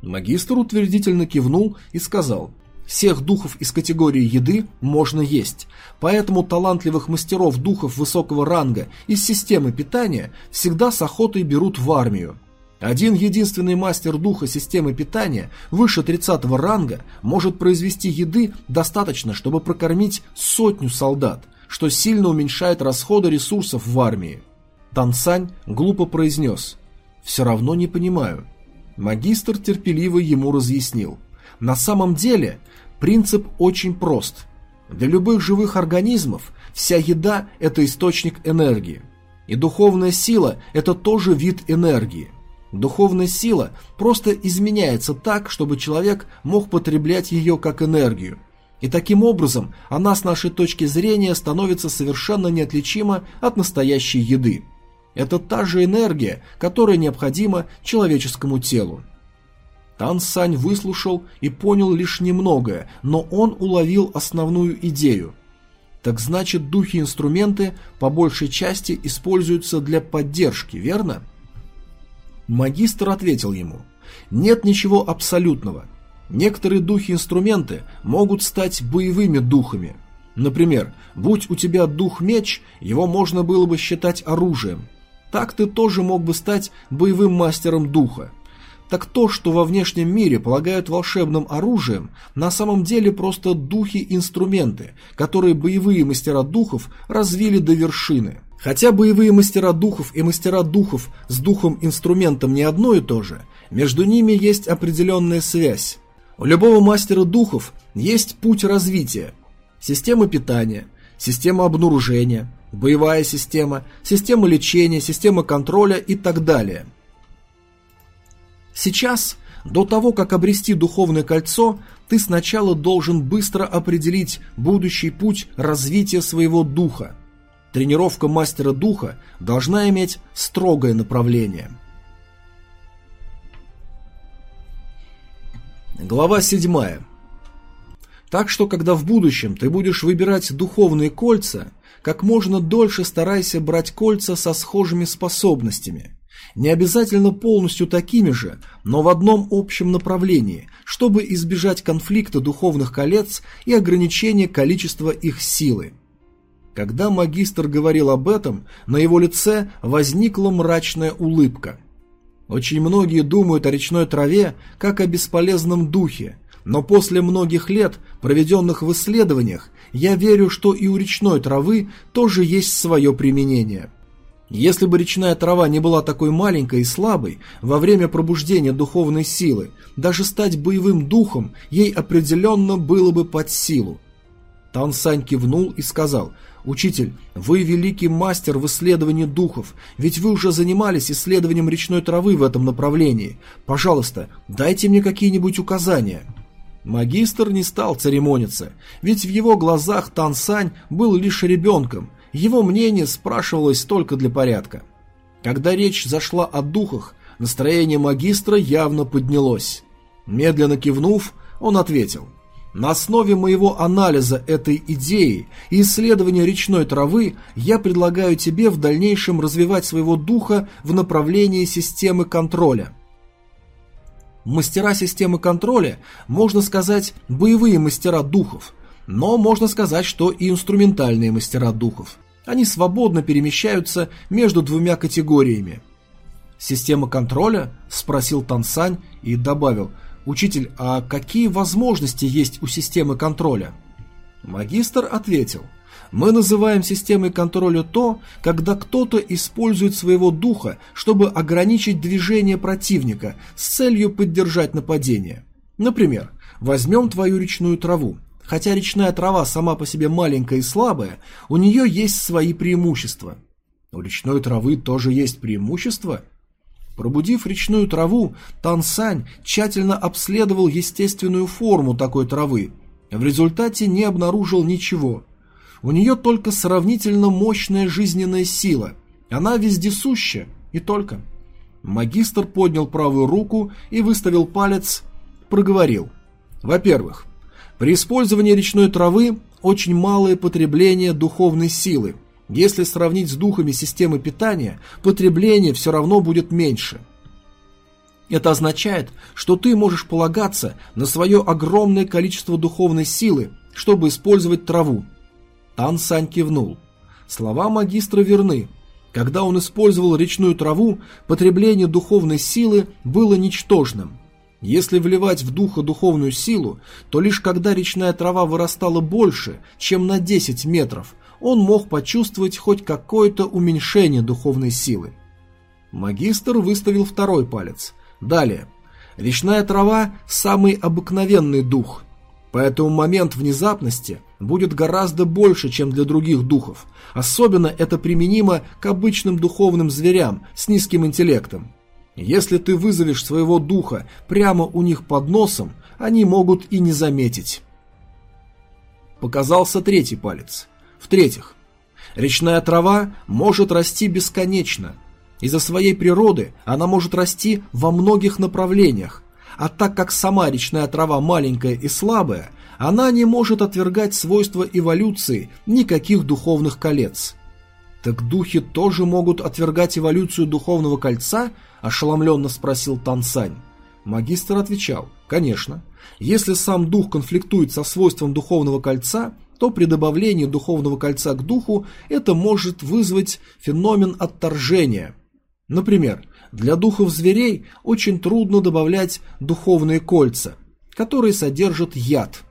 Магистр утвердительно кивнул и сказал. Всех духов из категории еды можно есть, поэтому талантливых мастеров духов высокого ранга из системы питания всегда с охотой берут в армию. Один единственный мастер духа системы питания выше 30 ранга может произвести еды достаточно, чтобы прокормить сотню солдат, что сильно уменьшает расходы ресурсов в армии. Тансань глупо произнес «Все равно не понимаю». Магистр терпеливо ему разъяснил. На самом деле принцип очень прост. Для любых живых организмов вся еда – это источник энергии. И духовная сила – это тоже вид энергии. Духовная сила просто изменяется так, чтобы человек мог потреблять ее как энергию. И таким образом она с нашей точки зрения становится совершенно неотличима от настоящей еды. Это та же энергия, которая необходима человеческому телу. Тан Сань выслушал и понял лишь немногое, но он уловил основную идею. Так значит, духи-инструменты по большей части используются для поддержки, верно? Магистр ответил ему. Нет ничего абсолютного. Некоторые духи-инструменты могут стать боевыми духами. Например, будь у тебя дух-меч, его можно было бы считать оружием. Так ты тоже мог бы стать боевым мастером духа. Так то, что во внешнем мире полагают волшебным оружием, на самом деле просто духи-инструменты, которые боевые мастера духов развили до вершины. Хотя боевые мастера духов и мастера духов с духом-инструментом не одно и то же, между ними есть определенная связь. У любого мастера духов есть путь развития. Система питания, система обнаружения, боевая система, система лечения, система контроля и так далее. Сейчас, до того, как обрести духовное кольцо, ты сначала должен быстро определить будущий путь развития своего духа. Тренировка мастера духа должна иметь строгое направление. Глава 7. Так что, когда в будущем ты будешь выбирать духовные кольца, как можно дольше старайся брать кольца со схожими способностями. Не обязательно полностью такими же, но в одном общем направлении, чтобы избежать конфликта духовных колец и ограничения количества их силы. Когда магистр говорил об этом, на его лице возникла мрачная улыбка. Очень многие думают о речной траве как о бесполезном духе, но после многих лет, проведенных в исследованиях, я верю, что и у речной травы тоже есть свое применение. Если бы речная трава не была такой маленькой и слабой, во время пробуждения духовной силы, даже стать боевым духом ей определенно было бы под силу. Тансань кивнул и сказал, «Учитель, вы великий мастер в исследовании духов, ведь вы уже занимались исследованием речной травы в этом направлении. Пожалуйста, дайте мне какие-нибудь указания». Магистр не стал церемониться, ведь в его глазах Тансань был лишь ребенком, его мнение спрашивалось только для порядка. Когда речь зашла о духах, настроение магистра явно поднялось. Медленно кивнув, он ответил. На основе моего анализа этой идеи и исследования речной травы я предлагаю тебе в дальнейшем развивать своего духа в направлении системы контроля. Мастера системы контроля, можно сказать, боевые мастера духов, но можно сказать, что и инструментальные мастера духов. Они свободно перемещаются между двумя категориями. «Система контроля?» – спросил Тансань и добавил, «Учитель, а какие возможности есть у системы контроля?» Магистр ответил, мы называем системой контроля то, когда кто-то использует своего духа, чтобы ограничить движение противника с целью поддержать нападение. Например, возьмем твою речную траву. Хотя речная трава сама по себе маленькая и слабая, у нее есть свои преимущества. У речной травы тоже есть преимущества? Пробудив речную траву, Тансань тщательно обследовал естественную форму такой травы. В результате не обнаружил ничего – у нее только сравнительно мощная жизненная сила. Она вездесуща, и только. Магистр поднял правую руку и выставил палец, проговорил. Во-первых, при использовании речной травы очень малое потребление духовной силы. Если сравнить с духами системы питания, потребление все равно будет меньше. Это означает, что ты можешь полагаться на свое огромное количество духовной силы, чтобы использовать траву. Тан Сань кивнул. Слова магистра верны. Когда он использовал речную траву, потребление духовной силы было ничтожным. Если вливать в духа духовную силу, то лишь когда речная трава вырастала больше, чем на 10 метров, он мог почувствовать хоть какое-то уменьшение духовной силы. Магистр выставил второй палец. Далее. Речная трава – самый обыкновенный дух, поэтому момент внезапности будет гораздо больше, чем для других духов. Особенно это применимо к обычным духовным зверям с низким интеллектом. Если ты вызовешь своего духа прямо у них под носом, они могут и не заметить. Показался третий палец. В-третьих, речная трава может расти бесконечно. Из-за своей природы она может расти во многих направлениях, а так как сама речная трава маленькая и слабая, она не может отвергать свойства эволюции никаких духовных колец. Так духи тоже могут отвергать эволюцию духовного кольца? Ошеломленно спросил Тансань. Магистр отвечал, конечно. Если сам дух конфликтует со свойством духовного кольца, то при добавлении духовного кольца к духу это может вызвать феномен отторжения. Например, для духов зверей очень трудно добавлять духовные кольца, которые содержат яд.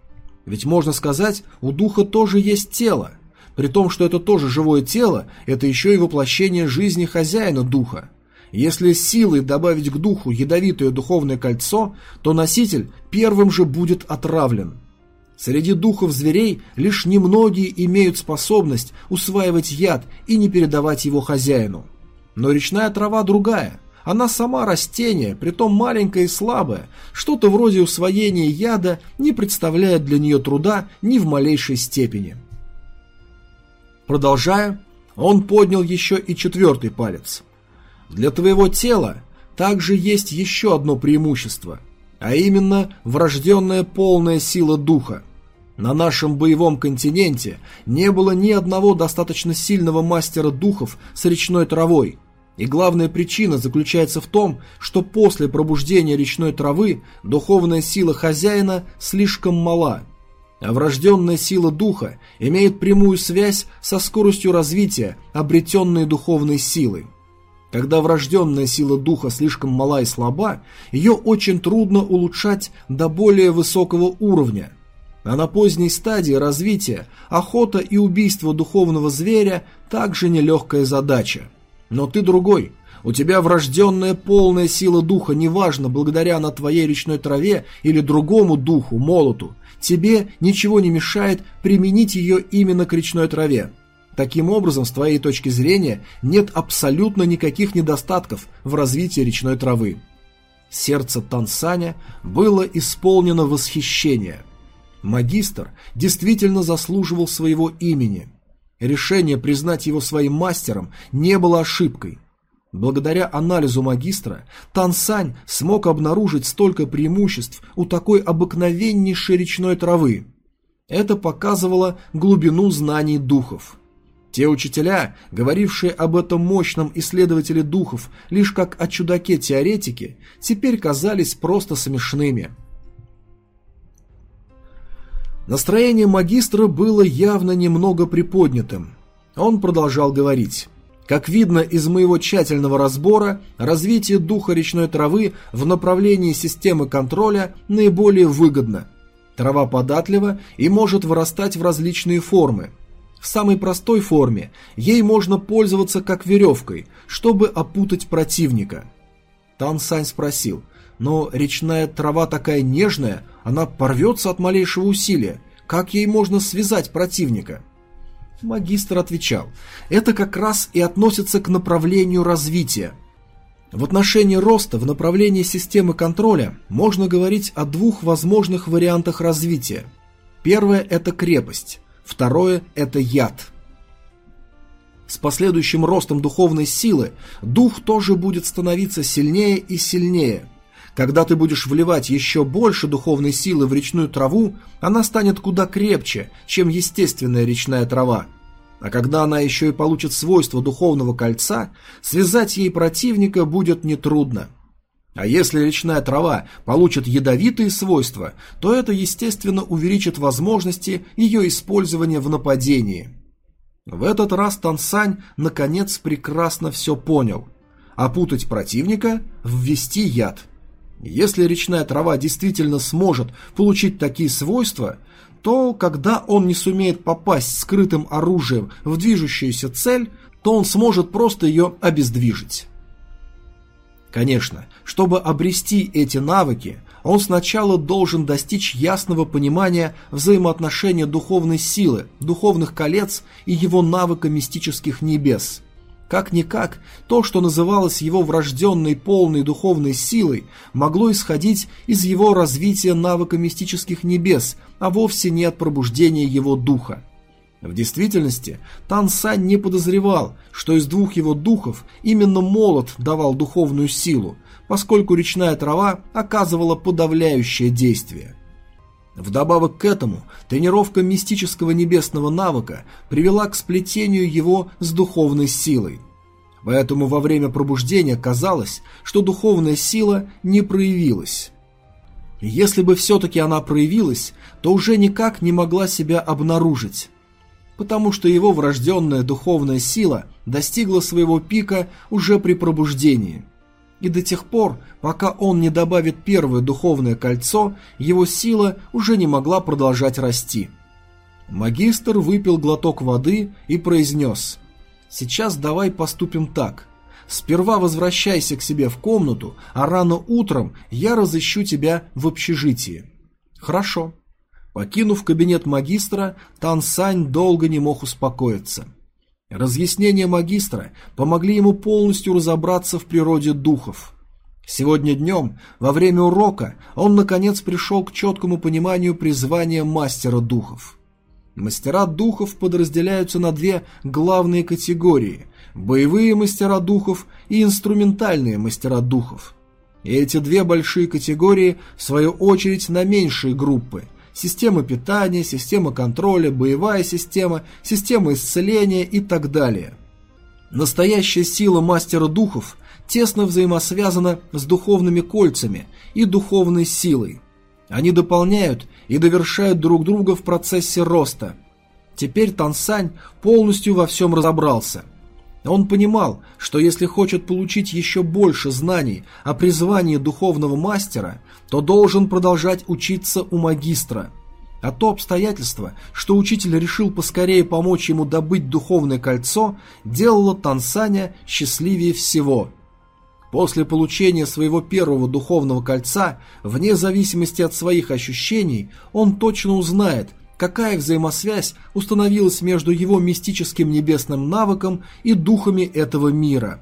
Ведь можно сказать, у духа тоже есть тело. При том, что это тоже живое тело, это еще и воплощение жизни хозяина духа. Если силой добавить к духу ядовитое духовное кольцо, то носитель первым же будет отравлен. Среди духов зверей лишь немногие имеют способность усваивать яд и не передавать его хозяину. Но речная трава другая. Она сама растение, притом маленькое и слабое, что-то вроде усвоения яда не представляет для нее труда ни в малейшей степени. Продолжая, он поднял еще и четвертый палец. Для твоего тела также есть еще одно преимущество – а именно врожденная полная сила духа. На нашем боевом континенте не было ни одного достаточно сильного мастера духов с речной травой, и главная причина заключается в том, что после пробуждения речной травы духовная сила хозяина слишком мала, а врожденная сила духа имеет прямую связь со скоростью развития обретенной духовной силы. Когда врожденная сила духа слишком мала и слаба, ее очень трудно улучшать до более высокого уровня. А на поздней стадии развития охота и убийство духовного зверя также нелегкая задача. Но ты другой. У тебя врожденная полная сила духа, неважно, благодаря на твоей речной траве или другому духу, молоту. Тебе ничего не мешает применить ее именно к речной траве. Таким образом, с твоей точки зрения, нет абсолютно никаких недостатков в развитии речной травы. Сердце Тансаня было исполнено восхищения. Магистр действительно заслуживал своего имени. Решение признать его своим мастером не было ошибкой. Благодаря анализу магистра Тансань смог обнаружить столько преимуществ у такой обыкновеннейшей речной травы. Это показывало глубину знаний духов. Те учителя, говорившие об этом мощном исследователе духов лишь как о чудаке-теоретике, теперь казались просто смешными. Настроение магистра было явно немного приподнятым. Он продолжал говорить. Как видно из моего тщательного разбора, развитие духа речной травы в направлении системы контроля наиболее выгодно. Трава податлива и может вырастать в различные формы – в самой простой форме ей можно пользоваться как веревкой, чтобы опутать противника. Тан Сань спросил, но речная трава такая нежная, она порвется от малейшего усилия. Как ей можно связать противника? Магистр отвечал, это как раз и относится к направлению развития. В отношении роста в направлении системы контроля можно говорить о двух возможных вариантах развития. Первое – это крепость. Второе – это яд. С последующим ростом духовной силы дух тоже будет становиться сильнее и сильнее. Когда ты будешь вливать еще больше духовной силы в речную траву, она станет куда крепче, чем естественная речная трава. А когда она еще и получит свойства духовного кольца, связать ей противника будет нетрудно. А если речная трава получит ядовитые свойства, то это, естественно, увеличит возможности ее использования в нападении. В этот раз Тансань наконец прекрасно все понял. Опутать противника – ввести яд. Если речная трава действительно сможет получить такие свойства, то когда он не сумеет попасть скрытым оружием в движущуюся цель, то он сможет просто ее обездвижить. Конечно, чтобы обрести эти навыки, он сначала должен достичь ясного понимания взаимоотношения духовной силы, духовных колец и его навыка мистических небес. Как-никак, то, что называлось его врожденной полной духовной силой, могло исходить из его развития навыка мистических небес, а вовсе не от пробуждения его духа. В действительности, Тан Сань не подозревал, что из двух его духов именно молот давал духовную силу, поскольку речная трава оказывала подавляющее действие. Вдобавок к этому, тренировка мистического небесного навыка привела к сплетению его с духовной силой. Поэтому во время пробуждения казалось, что духовная сила не проявилась. Если бы все-таки она проявилась, то уже никак не могла себя обнаружить, потому что его врожденная духовная сила достигла своего пика уже при пробуждении. И до тех пор, пока он не добавит первое духовное кольцо, его сила уже не могла продолжать расти. Магистр выпил глоток воды и произнес «Сейчас давай поступим так. Сперва возвращайся к себе в комнату, а рано утром я разыщу тебя в общежитии». «Хорошо». Покинув кабинет магистра, Тан Сань долго не мог успокоиться. Разъяснения магистра помогли ему полностью разобраться в природе духов. Сегодня днем, во время урока, он наконец пришел к четкому пониманию призвания мастера духов. Мастера духов подразделяются на две главные категории – боевые мастера духов и инструментальные мастера духов. И эти две большие категории, в свою очередь, на меньшие группы – система питания, система контроля, боевая система, система исцеления и так далее. Настоящая сила мастера духов тесно взаимосвязана с духовными кольцами и духовной силой. Они дополняют и довершают друг друга в процессе роста. Теперь Тансань полностью во всем разобрался – он понимал, что если хочет получить еще больше знаний о призвании духовного мастера, то должен продолжать учиться у магистра. А то обстоятельство, что учитель решил поскорее помочь ему добыть духовное кольцо, делало Тансаня счастливее всего. После получения своего первого духовного кольца, вне зависимости от своих ощущений, он точно узнает – какая взаимосвязь установилась между его мистическим небесным навыком и духами этого мира.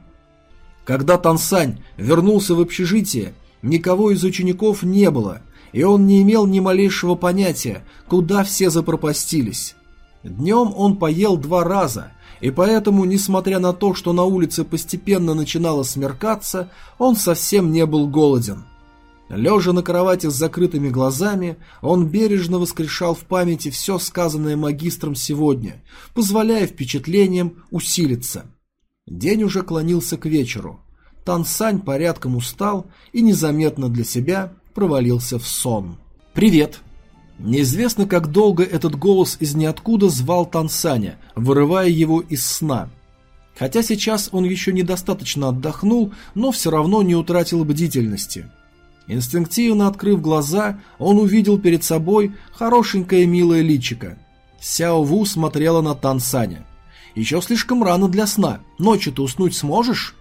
Когда Тансань вернулся в общежитие, никого из учеников не было, и он не имел ни малейшего понятия, куда все запропастились. Днем он поел два раза, и поэтому, несмотря на то, что на улице постепенно начинало смеркаться, он совсем не был голоден. Лежа на кровати с закрытыми глазами, он бережно воскрешал в памяти все сказанное магистром сегодня, позволяя впечатлениям усилиться. День уже клонился к вечеру. Тансань порядком устал и незаметно для себя провалился в сон. «Привет!» Неизвестно, как долго этот голос из ниоткуда звал Тансаня, вырывая его из сна. Хотя сейчас он еще недостаточно отдохнул, но все равно не утратил бдительности – Инстинктивно открыв глаза, он увидел перед собой хорошенькое милое личико. Сяо Ву смотрела на Тан Саня. «Еще слишком рано для сна. Ночью ты уснуть сможешь?»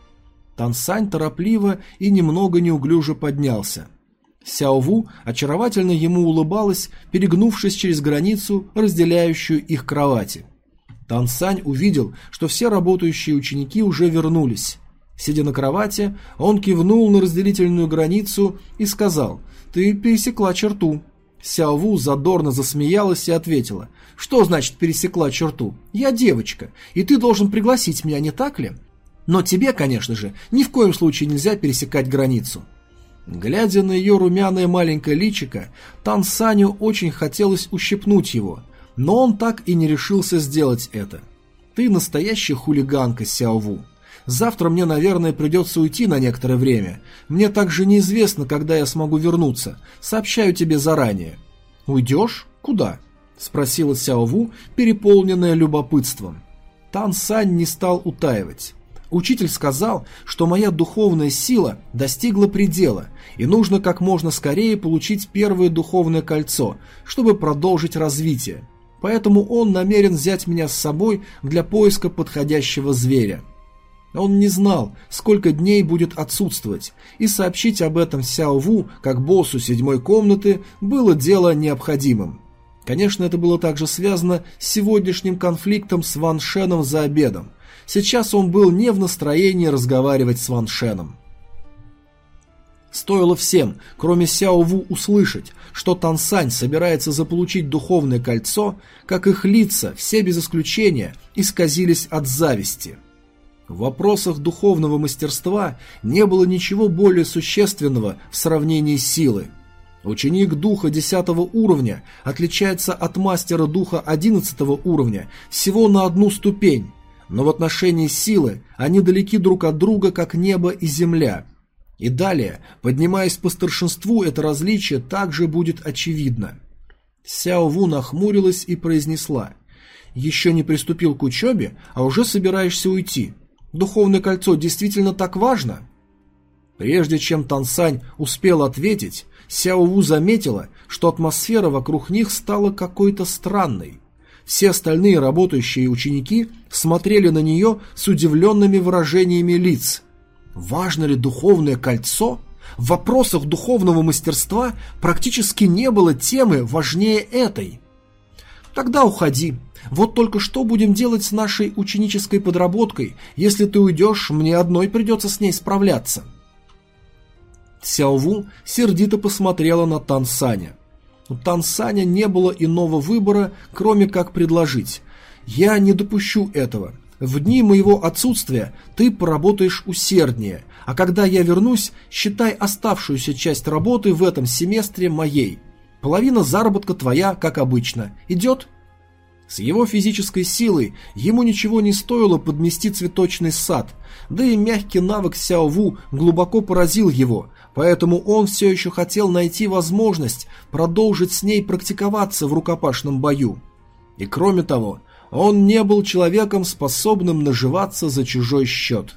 Тан Сань торопливо и немного неуклюже поднялся. Сяо Ву очаровательно ему улыбалась, перегнувшись через границу, разделяющую их кровати. Тан Сань увидел, что все работающие ученики уже вернулись. Сидя на кровати, он кивнул на разделительную границу и сказал «Ты пересекла черту». Сяову задорно засмеялась и ответила «Что значит пересекла черту? Я девочка, и ты должен пригласить меня, не так ли? Но тебе, конечно же, ни в коем случае нельзя пересекать границу». Глядя на ее румяное маленькое личико, Тан Саню очень хотелось ущипнуть его, но он так и не решился сделать это – Ты настоящая хулиганка, Сяову. Завтра мне, наверное, придется уйти на некоторое время. Мне также неизвестно, когда я смогу вернуться. Сообщаю тебе заранее». «Уйдешь? Куда?» – спросила Сяову, переполненная любопытством. Тан Сань не стал утаивать. Учитель сказал, что моя духовная сила достигла предела, и нужно как можно скорее получить первое духовное кольцо, чтобы продолжить развитие. Поэтому он намерен взять меня с собой для поиска подходящего зверя. Он не знал, сколько дней будет отсутствовать, и сообщить об этом Сяо Ву, как боссу седьмой комнаты, было дело необходимым. Конечно, это было также связано с сегодняшним конфликтом с Ван Шеном за обедом. Сейчас он был не в настроении разговаривать с Ван Шеном. Стоило всем, кроме Сяо Ву, услышать, что Тансань собирается заполучить духовное кольцо, как их лица, все без исключения, исказились от зависти – в вопросах духовного мастерства не было ничего более существенного в сравнении с силой. Ученик духа 10 уровня отличается от мастера духа 11 уровня всего на одну ступень, но в отношении силы они далеки друг от друга, как небо и земля. И далее, поднимаясь по старшинству, это различие также будет очевидно. Сяо Ву нахмурилась и произнесла «Еще не приступил к учебе, а уже собираешься уйти. Духовное кольцо действительно так важно? Прежде чем Тансань успел ответить, Сяо Ву заметила, что атмосфера вокруг них стала какой-то странной. Все остальные работающие ученики смотрели на нее с удивленными выражениями лиц. Важно ли духовное кольцо? В вопросах духовного мастерства практически не было темы важнее этой. Тогда уходи. Вот только что будем делать с нашей ученической подработкой? Если ты уйдешь, мне одной придется с ней справляться. Сяову сердито посмотрела на Тансаня. У Тансаня не было иного выбора, кроме как предложить. «Я не допущу этого. В дни моего отсутствия ты поработаешь усерднее, а когда я вернусь, считай оставшуюся часть работы в этом семестре моей. Половина заработка твоя, как обычно. Идет?» С его физической силой ему ничего не стоило подмести цветочный сад, да и мягкий навык Сяо Ву глубоко поразил его, поэтому он все еще хотел найти возможность продолжить с ней практиковаться в рукопашном бою. И кроме того, он не был человеком, способным наживаться за чужой счет.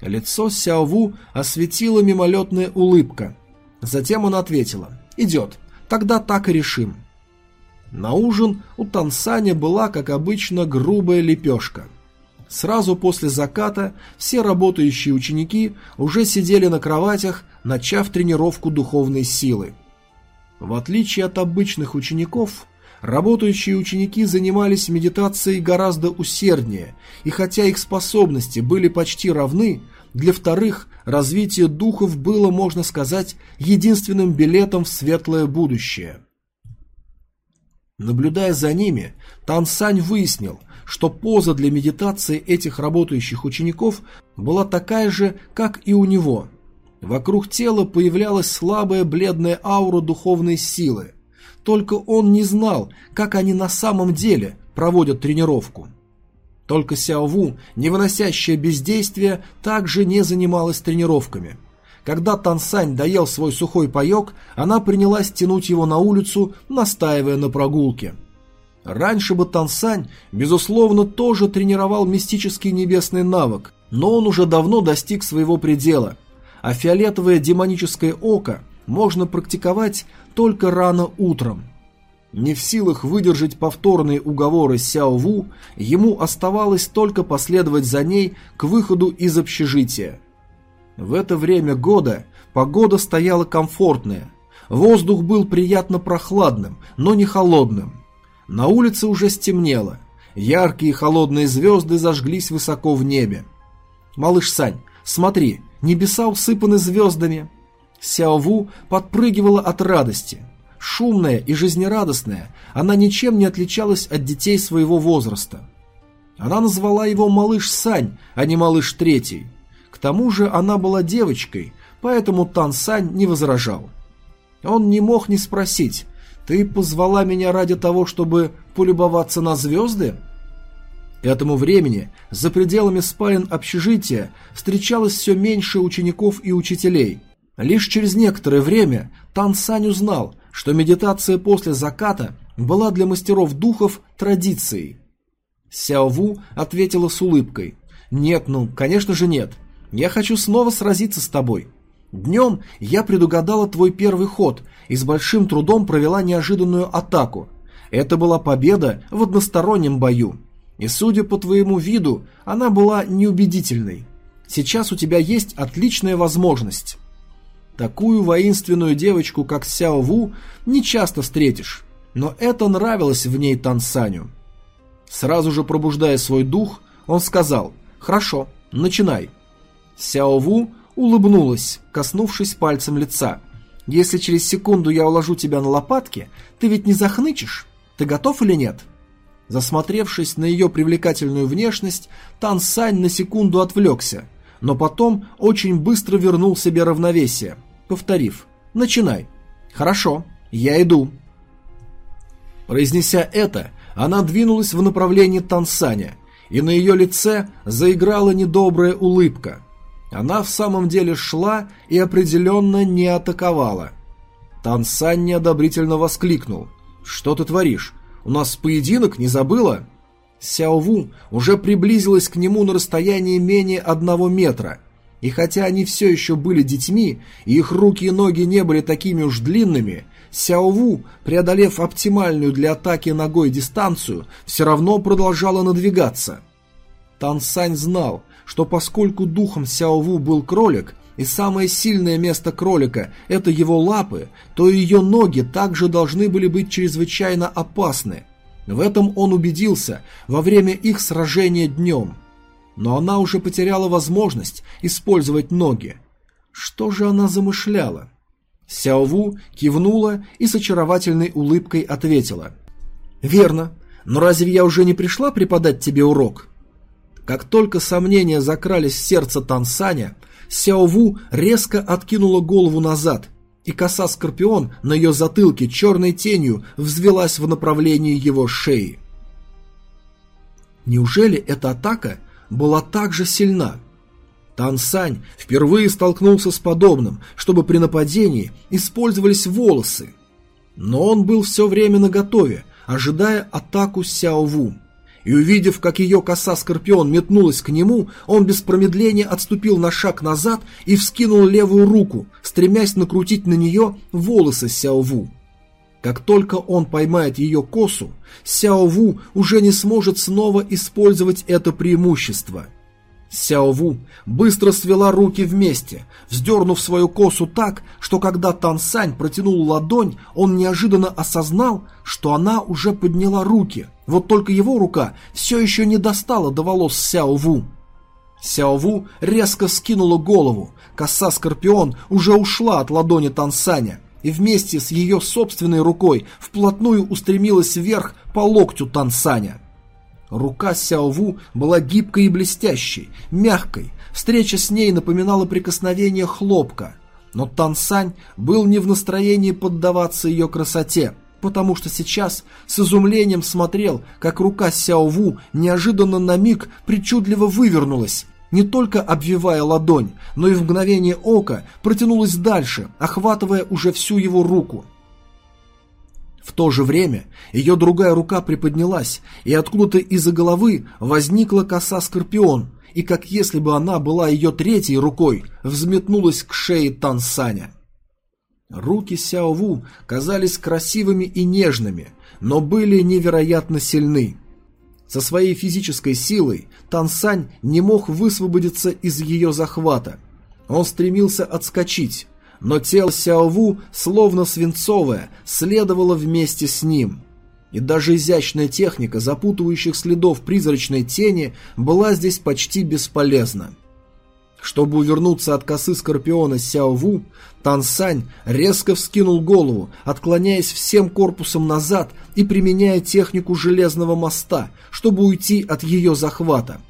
Лицо Сяо Ву осветила мимолетная улыбка. Затем он ответила «Идет, тогда так и решим». На ужин у Тансаня была, как обычно, грубая лепешка. Сразу после заката все работающие ученики уже сидели на кроватях, начав тренировку духовной силы. В отличие от обычных учеников, работающие ученики занимались медитацией гораздо усерднее, и хотя их способности были почти равны, для вторых развитие духов было, можно сказать, единственным билетом в светлое будущее – Наблюдая за ними, Тан Сань выяснил, что поза для медитации этих работающих учеников была такая же, как и у него. Вокруг тела появлялась слабая бледная аура духовной силы. Только он не знал, как они на самом деле проводят тренировку. Только Сяо Ву, не выносящая бездействия, также не занималась тренировками – когда Тансань доел свой сухой паек, она принялась тянуть его на улицу, настаивая на прогулке. Раньше бы Тансань, безусловно, тоже тренировал мистический небесный навык, но он уже давно достиг своего предела, а фиолетовое демоническое око можно практиковать только рано утром. Не в силах выдержать повторные уговоры Сяо Ву, ему оставалось только последовать за ней к выходу из общежития – в это время года погода стояла комфортная. Воздух был приятно прохладным, но не холодным. На улице уже стемнело. Яркие холодные звезды зажглись высоко в небе. «Малыш Сань, смотри, небеса усыпаны звездами». Сяо Ву подпрыгивала от радости. Шумная и жизнерадостная, она ничем не отличалась от детей своего возраста. Она назвала его «малыш Сань», а не «малыш Третий». К тому же она была девочкой, поэтому Тан Сань не возражал. Он не мог не спросить, «Ты позвала меня ради того, чтобы полюбоваться на звезды?» этому времени за пределами спален общежития встречалось все меньше учеников и учителей. Лишь через некоторое время Тан Сань узнал, что медитация после заката была для мастеров духов традицией. Сяо Ву ответила с улыбкой. «Нет, ну, конечно же нет. Я хочу снова сразиться с тобой. Днем я предугадала твой первый ход и с большим трудом провела неожиданную атаку. Это была победа в одностороннем бою. И судя по твоему виду, она была неубедительной. Сейчас у тебя есть отличная возможность. Такую воинственную девочку, как Сяо Ву, не часто встретишь, но это нравилось в ней Тансаню. Сразу же пробуждая свой дух, он сказал «Хорошо, начинай». Сяо Ву улыбнулась, коснувшись пальцем лица. «Если через секунду я уложу тебя на лопатки, ты ведь не захнычешь? Ты готов или нет?» Засмотревшись на ее привлекательную внешность, Тан Сань на секунду отвлекся, но потом очень быстро вернул себе равновесие, повторив «Начинай». «Хорошо, я иду». Произнеся это, она двинулась в направлении Тансаня, и на ее лице заиграла недобрая улыбка. Она в самом деле шла и определенно не атаковала. Тансань неодобрительно воскликнул. «Что ты творишь? У нас поединок, не забыла?» Сяову уже приблизилась к нему на расстоянии менее одного метра, и хотя они все еще были детьми, и их руки и ноги не были такими уж длинными, Сяову, преодолев оптимальную для атаки ногой дистанцию, все равно продолжала надвигаться. Тан Сань знал, что поскольку духом Сяову был кролик, и самое сильное место кролика – это его лапы, то ее ноги также должны были быть чрезвычайно опасны. В этом он убедился во время их сражения днем. Но она уже потеряла возможность использовать ноги. Что же она замышляла? Сяову кивнула и с очаровательной улыбкой ответила. «Верно. Но разве я уже не пришла преподать тебе урок?» Как только сомнения закрались в сердце Тансаня, Сяову резко откинула голову назад, и коса Скорпион на ее затылке черной тенью взвелась в направлении его шеи. Неужели эта атака была так же сильна? Тан Сань впервые столкнулся с подобным, чтобы при нападении использовались волосы. Но он был все время наготове, ожидая атаку Сяо Ву. И увидев, как ее коса-скорпион метнулась к нему, он без промедления отступил на шаг назад и вскинул левую руку, стремясь накрутить на нее волосы Сяо Ву. Как только он поймает ее косу, Сяо Ву уже не сможет снова использовать это преимущество – Сяо Ву быстро свела руки вместе, вздернув свою косу так, что когда Тан Сань протянул ладонь, он неожиданно осознал, что она уже подняла руки. Вот только его рука все еще не достала до волос Сяо Ву. Сяо Ву резко скинула голову, коса Скорпион уже ушла от ладони Тан Саня, и вместе с ее собственной рукой вплотную устремилась вверх по локтю Тан Саня. Рука Сяову была гибкой и блестящей, мягкой. Встреча с ней напоминала прикосновение хлопка. Но Тансань был не в настроении поддаваться ее красоте, потому что сейчас с изумлением смотрел, как рука Сяову неожиданно на миг причудливо вывернулась, не только обвивая ладонь, но и в мгновение ока протянулась дальше, охватывая уже всю его руку. В то же время ее другая рука приподнялась, и откуда-то из-за головы возникла коса Скорпион, и как если бы она была ее третьей рукой, взметнулась к шее Тансаня. Руки Сяо Ву казались красивыми и нежными, но были невероятно сильны. Со своей физической силой Тансань не мог высвободиться из ее захвата. Он стремился отскочить, но тело Сяову, словно свинцовое, следовало вместе с ним. И даже изящная техника запутывающих следов призрачной тени была здесь почти бесполезна. Чтобы увернуться от косы Скорпиона Сяову, Тансань резко вскинул голову, отклоняясь всем корпусом назад и применяя технику железного моста, чтобы уйти от ее захвата.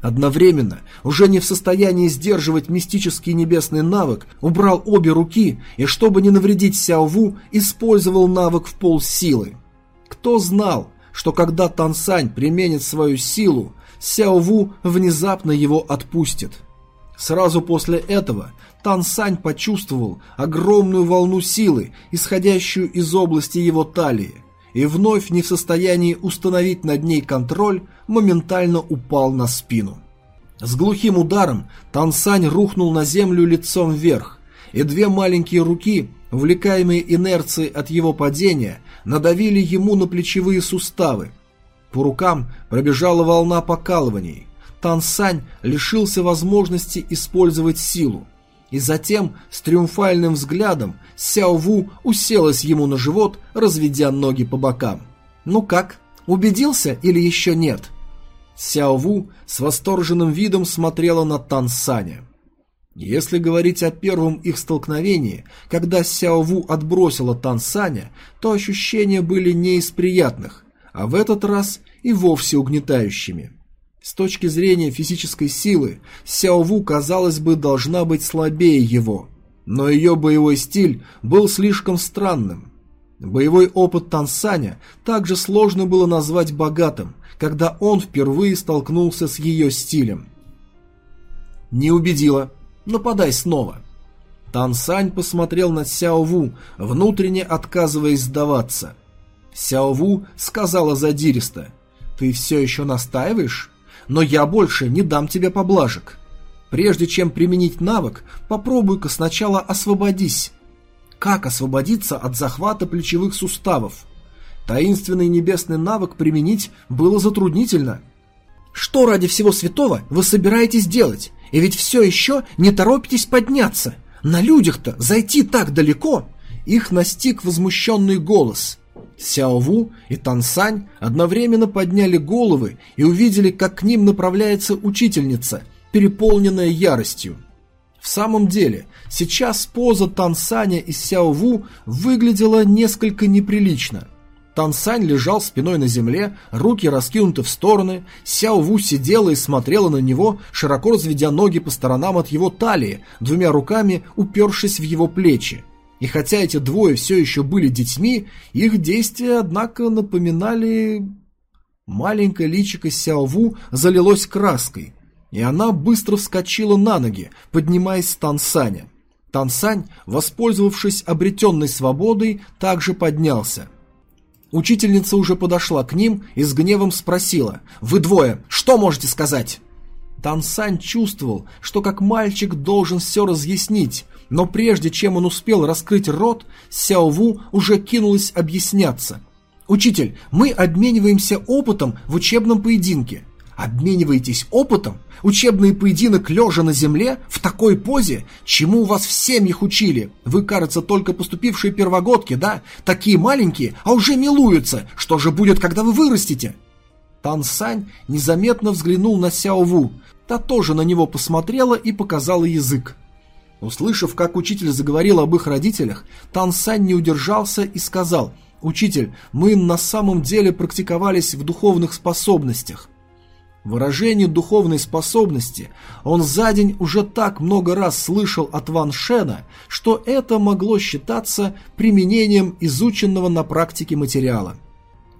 Одновременно, уже не в состоянии сдерживать мистический небесный навык, убрал обе руки и, чтобы не навредить Сяову, использовал навык в полсилы. Кто знал, что когда Тансань применит свою силу, Сяо Ву внезапно его отпустит. Сразу после этого Тансань почувствовал огромную волну силы, исходящую из области его талии, и вновь не в состоянии установить над ней контроль, моментально упал на спину. С глухим ударом Тансань рухнул на землю лицом вверх, и две маленькие руки, увлекаемые инерцией от его падения, надавили ему на плечевые суставы. По рукам пробежала волна покалываний. Тансань лишился возможности использовать силу. И затем, с триумфальным взглядом, Сяо Ву уселась ему на живот, разведя ноги по бокам. «Ну как, убедился или еще нет?» Сяо Ву с восторженным видом смотрела на Тан Саня. Если говорить о первом их столкновении, когда Сяо Ву отбросила Тан Саня, то ощущения были не из приятных, а в этот раз и вовсе угнетающими. С точки зрения физической силы, Сяо Ву, казалось бы, должна быть слабее его, но ее боевой стиль был слишком странным. Боевой опыт Тансаня также сложно было назвать богатым, когда он впервые столкнулся с ее стилем. Не убедила. Нападай снова. Тансань посмотрел на Сяо Ву, внутренне отказываясь сдаваться. Сяо Ву сказала задиристо. «Ты все еще настаиваешь? Но я больше не дам тебе поблажек. Прежде чем применить навык, попробуй-ка сначала освободись». Как освободиться от захвата плечевых суставов? Таинственный небесный навык применить было затруднительно. Что ради всего святого вы собираетесь делать? И ведь все еще не торопитесь подняться. На людях-то зайти так далеко. Их настиг возмущенный голос. Сяо Ву и Тансань одновременно подняли головы и увидели, как к ним направляется учительница, переполненная яростью. В самом деле, сейчас поза Тансаня и Сяо Ву выглядела несколько неприлично – Тансань лежал спиной на земле, руки раскинуты в стороны, Сяо Ву сидела и смотрела на него, широко разведя ноги по сторонам от его талии, двумя руками упершись в его плечи. И хотя эти двое все еще были детьми, их действия, однако, напоминали... Маленькое личико Сяо Ву залилось краской, и она быстро вскочила на ноги, поднимаясь с Тансаня. Тансань, воспользовавшись обретенной свободой, также поднялся – Учительница уже подошла к ним и с гневом спросила «Вы двое, что можете сказать?» Тансань чувствовал, что как мальчик должен все разъяснить, но прежде чем он успел раскрыть рот, Сяо Ву уже кинулась объясняться. «Учитель, мы обмениваемся опытом в учебном поединке. Обмениваетесь опытом? Учебный поединок лежа на земле? В такой позе? Чему вас в семьях учили? Вы, кажется, только поступившие первогодки, да? Такие маленькие, а уже милуются. Что же будет, когда вы вырастете?» Тан Сань незаметно взглянул на Сяо Ву. Та тоже на него посмотрела и показала язык. Услышав, как учитель заговорил об их родителях, Тан Сань не удержался и сказал «Учитель, мы на самом деле практиковались в духовных способностях». Выражение духовной способности он за день уже так много раз слышал от Ван Шена, что это могло считаться применением изученного на практике материала.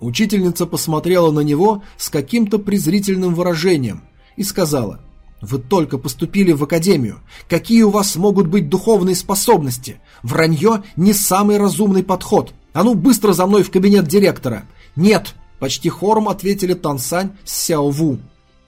Учительница посмотрела на него с каким-то презрительным выражением и сказала «Вы только поступили в академию. Какие у вас могут быть духовные способности? Вранье не самый разумный подход. А ну быстро за мной в кабинет директора!» «Нет!» – почти хором ответили Тансань с Сяо Ву.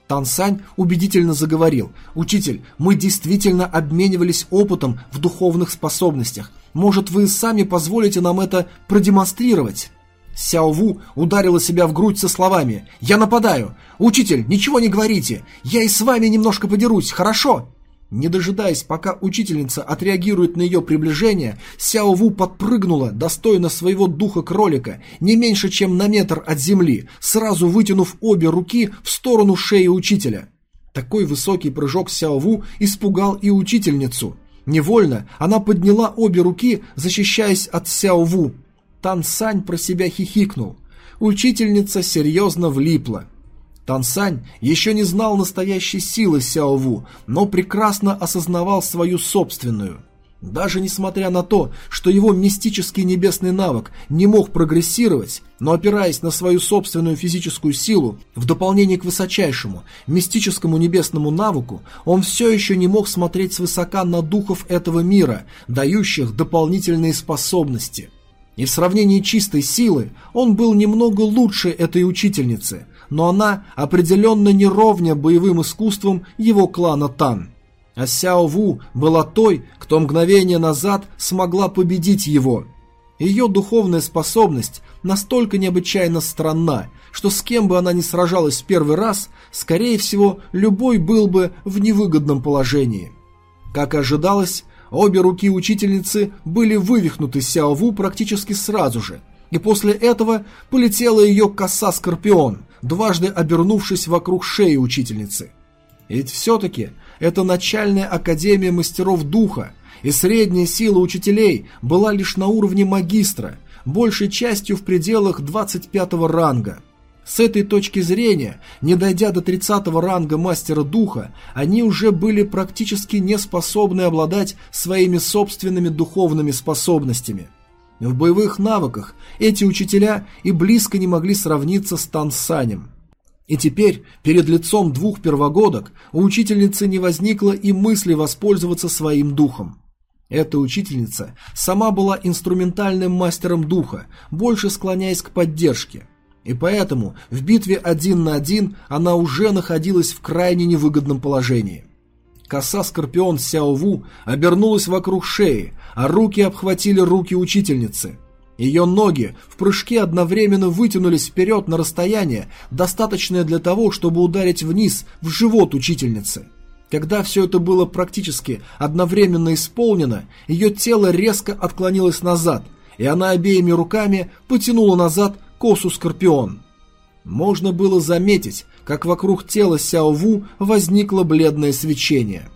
Тансань убедительно заговорил. «Учитель, мы действительно обменивались опытом в духовных способностях. Может, вы сами позволите нам это продемонстрировать?» Сяо Ву ударила себя в грудь со словами «Я нападаю! Учитель, ничего не говорите! Я и с вами немножко подерусь, хорошо?» Не дожидаясь, пока учительница отреагирует на ее приближение, Сяо Ву подпрыгнула, достойно своего духа кролика, не меньше, чем на метр от земли, сразу вытянув обе руки в сторону шеи учителя. Такой высокий прыжок Сяо Ву испугал и учительницу. Невольно она подняла обе руки, защищаясь от Сяо Ву. Тан Сань про себя хихикнул. Учительница серьезно влипла. Тансань еще не знал настоящей силы Сяо Ву, но прекрасно осознавал свою собственную. Даже несмотря на то, что его мистический небесный навык не мог прогрессировать, но опираясь на свою собственную физическую силу, в дополнение к высочайшему, мистическому небесному навыку, он все еще не мог смотреть свысока на духов этого мира, дающих дополнительные способности. И в сравнении чистой силы он был немного лучше этой учительницы, но она определенно не ровня боевым искусством его клана Тан. А Сяо Ву была той, кто мгновение назад смогла победить его. Ее духовная способность настолько необычайно странна, что с кем бы она ни сражалась в первый раз, скорее всего, любой был бы в невыгодном положении. Как ожидалось, обе руки учительницы были вывихнуты Сяо Ву практически сразу же, и после этого полетела ее коса-скорпион, дважды обернувшись вокруг шеи учительницы. Ведь все-таки это начальная академия мастеров духа, и средняя сила учителей была лишь на уровне магистра, большей частью в пределах 25 ранга. С этой точки зрения, не дойдя до 30 ранга мастера духа, они уже были практически не способны обладать своими собственными духовными способностями. В боевых навыках эти учителя и близко не могли сравниться с Тансанем. И теперь, перед лицом двух первогодок, у учительницы не возникло и мысли воспользоваться своим духом. Эта учительница сама была инструментальным мастером духа, больше склоняясь к поддержке. И поэтому в битве один на один она уже находилась в крайне невыгодном положении. Коса Скорпион Сяо Ву обернулась вокруг шеи, а руки обхватили руки учительницы – ее ноги в прыжке одновременно вытянулись вперед на расстояние, достаточное для того, чтобы ударить вниз в живот учительницы. Когда все это было практически одновременно исполнено, ее тело резко отклонилось назад, и она обеими руками потянула назад косу Скорпион. Можно было заметить, как вокруг тела Сяо Ву возникло бледное свечение.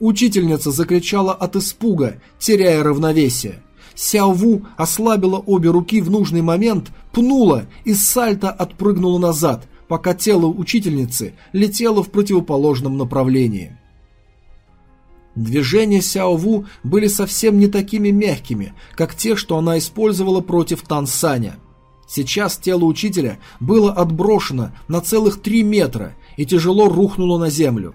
Учительница закричала от испуга, теряя равновесие. Сяо Ву ослабила обе руки в нужный момент, пнула и сальто отпрыгнула назад, пока тело учительницы летело в противоположном направлении. Движения Сяо Ву были совсем не такими мягкими, как те, что она использовала против Тан Саня. Сейчас тело учителя было отброшено на целых три метра и тяжело рухнуло на землю.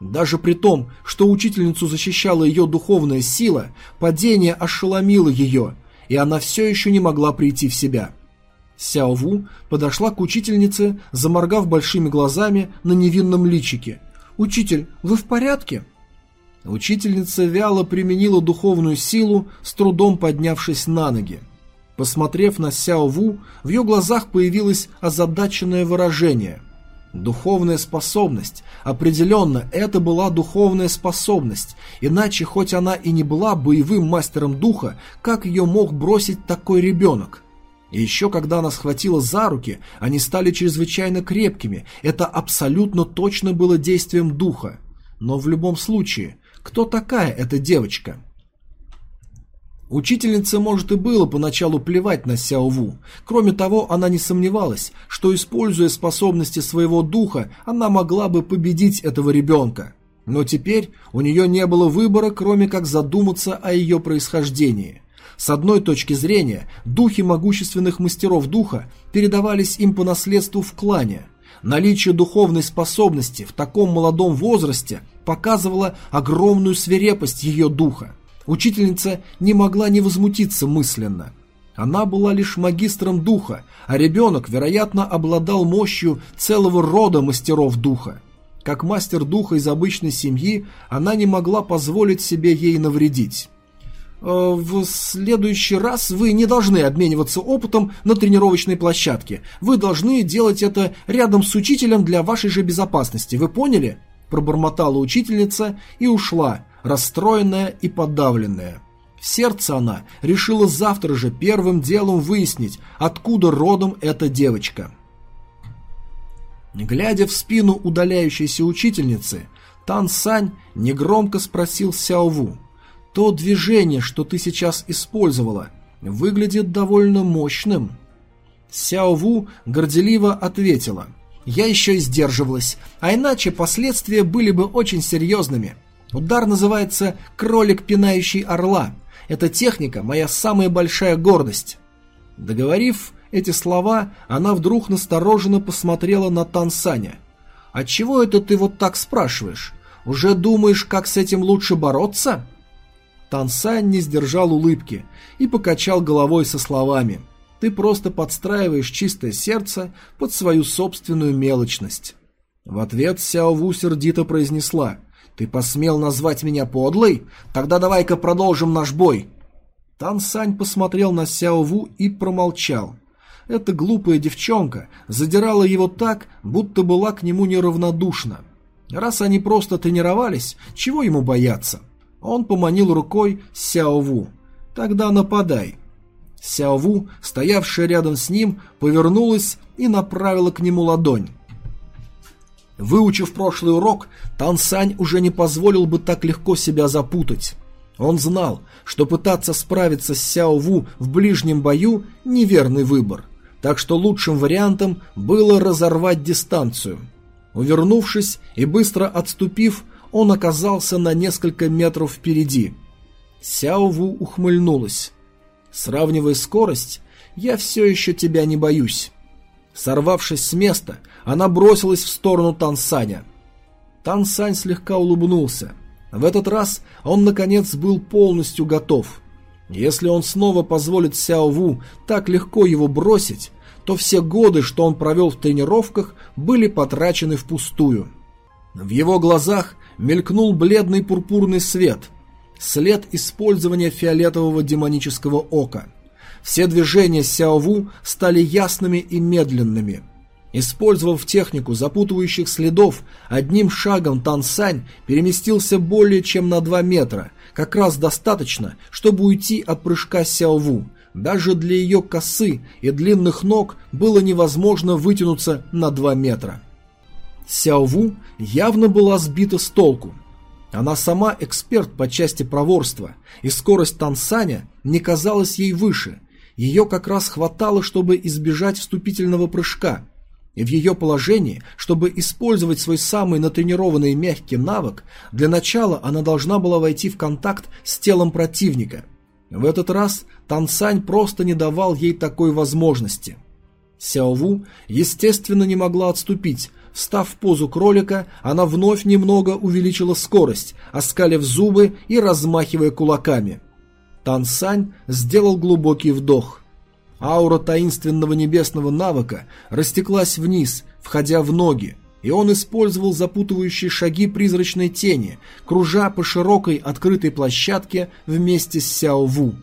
Даже при том, что учительницу защищала ее духовная сила, падение ошеломило ее, и она все еще не могла прийти в себя. Сяо Ву подошла к учительнице, заморгав большими глазами на невинном личике. «Учитель, вы в порядке?» Учительница вяло применила духовную силу, с трудом поднявшись на ноги. Посмотрев на Сяо Ву, в ее глазах появилось озадаченное выражение – Духовная способность. Определенно, это была духовная способность. Иначе, хоть она и не была боевым мастером духа, как ее мог бросить такой ребенок? И еще когда она схватила за руки, они стали чрезвычайно крепкими. Это абсолютно точно было действием духа. Но в любом случае, кто такая эта девочка? Учительнице, может, и было поначалу плевать на Сяо Ву. Кроме того, она не сомневалась, что, используя способности своего духа, она могла бы победить этого ребенка. Но теперь у нее не было выбора, кроме как задуматься о ее происхождении. С одной точки зрения, духи могущественных мастеров духа передавались им по наследству в клане. Наличие духовной способности в таком молодом возрасте показывало огромную свирепость ее духа. Учительница не могла не возмутиться мысленно. Она была лишь магистром духа, а ребенок, вероятно, обладал мощью целого рода мастеров духа. Как мастер духа из обычной семьи, она не могла позволить себе ей навредить. «Э, «В следующий раз вы не должны обмениваться опытом на тренировочной площадке. Вы должны делать это рядом с учителем для вашей же безопасности. Вы поняли?» Пробормотала учительница и ушла, расстроенная и подавленная. В сердце она решила завтра же первым делом выяснить, откуда родом эта девочка. Глядя в спину удаляющейся учительницы, Тан Сань негромко спросил Сяо Ву, «То движение, что ты сейчас использовала, выглядит довольно мощным». Сяо Ву горделиво ответила, «Я еще и сдерживалась, а иначе последствия были бы очень серьезными». Удар называется «кролик, пинающий орла». Эта техника – моя самая большая гордость. Договорив эти слова, она вдруг настороженно посмотрела на Тансаня. «Отчего это ты вот так спрашиваешь? Уже думаешь, как с этим лучше бороться?» Тансань не сдержал улыбки и покачал головой со словами «Ты просто подстраиваешь чистое сердце под свою собственную мелочность». В ответ Сяо Ву сердито произнесла «Ты посмел назвать меня подлой? Тогда давай-ка продолжим наш бой!» Тан Сань посмотрел на Сяо Ву и промолчал. Эта глупая девчонка задирала его так, будто была к нему неравнодушна. Раз они просто тренировались, чего ему бояться? Он поманил рукой Сяо Ву. «Тогда нападай». Сяо Ву, стоявшая рядом с ним, повернулась и направила к нему ладонь. Выучив прошлый урок, Тан Сань уже не позволил бы так легко себя запутать. Он знал, что пытаться справиться с Сяо Ву в ближнем бою – неверный выбор, так что лучшим вариантом было разорвать дистанцию. Увернувшись и быстро отступив, он оказался на несколько метров впереди. Сяо Ву ухмыльнулась. «Сравнивая скорость, я все еще тебя не боюсь». Сорвавшись с места, она бросилась в сторону Тансаня. Тансань слегка улыбнулся. В этот раз он, наконец, был полностью готов. Если он снова позволит Сяо Ву так легко его бросить, то все годы, что он провел в тренировках, были потрачены впустую. В его глазах мелькнул бледный пурпурный свет, след использования фиолетового демонического ока. Все движения Сяо Ву стали ясными и медленными. Использовав технику запутывающих следов, одним шагом Тан Сань переместился более чем на 2 метра, как раз достаточно, чтобы уйти от прыжка Сяо Ву. Даже для ее косы и длинных ног было невозможно вытянуться на 2 метра. Сяо Ву явно была сбита с толку. Она сама эксперт по части проворства, и скорость Тансаня не казалась ей выше. Ее как раз хватало, чтобы избежать вступительного прыжка. И в ее положении, чтобы использовать свой самый натренированный мягкий навык, для начала она должна была войти в контакт с телом противника. В этот раз Тансань просто не давал ей такой возможности. Сяо Ву, естественно, не могла отступить, Встав в позу кролика, она вновь немного увеличила скорость, оскалив зубы и размахивая кулаками. Тансань сделал глубокий вдох. Аура таинственного небесного навыка растеклась вниз, входя в ноги, и он использовал запутывающие шаги призрачной тени, кружа по широкой открытой площадке вместе с Сяо Ву.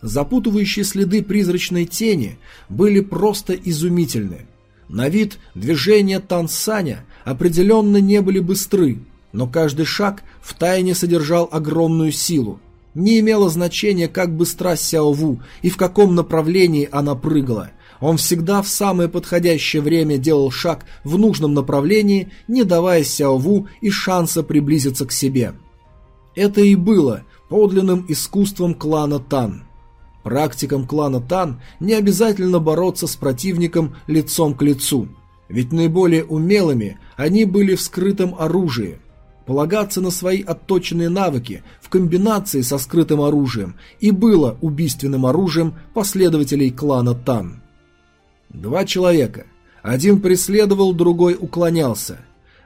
Запутывающие следы призрачной тени были просто изумительны. На вид движения Тансаня определенно не были быстры, но каждый шаг втайне содержал огромную силу. Не имело значения, как быстра Сяо Ву и в каком направлении она прыгала. Он всегда в самое подходящее время делал шаг в нужном направлении, не давая Сяо Ву и шанса приблизиться к себе. Это и было подлинным искусством клана Тан. Практикам клана Тан не обязательно бороться с противником лицом к лицу, ведь наиболее умелыми они были в скрытом оружии. Полагаться на свои отточенные навыки в комбинации со скрытым оружием и было убийственным оружием последователей клана Тан. Два человека. Один преследовал, другой уклонялся.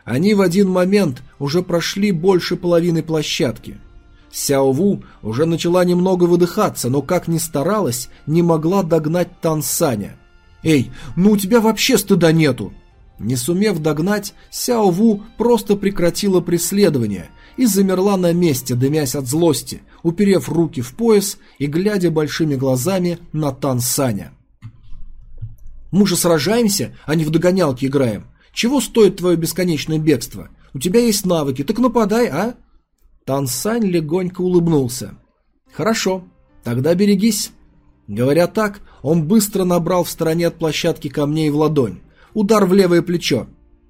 Они в один момент уже прошли больше половины площадки – Сяо Ву уже начала немного выдыхаться, но как ни старалась, не могла догнать Тан Саня. «Эй, ну у тебя вообще стыда нету!» Не сумев догнать, Сяо Ву просто прекратила преследование и замерла на месте, дымясь от злости, уперев руки в пояс и глядя большими глазами на Тан Саня. «Мы же сражаемся, а не в догонялки играем. Чего стоит твое бесконечное бегство? У тебя есть навыки, так нападай, а?» Тансань легонько улыбнулся. «Хорошо, тогда берегись». Говоря так, он быстро набрал в стороне от площадки камней в ладонь. Удар в левое плечо.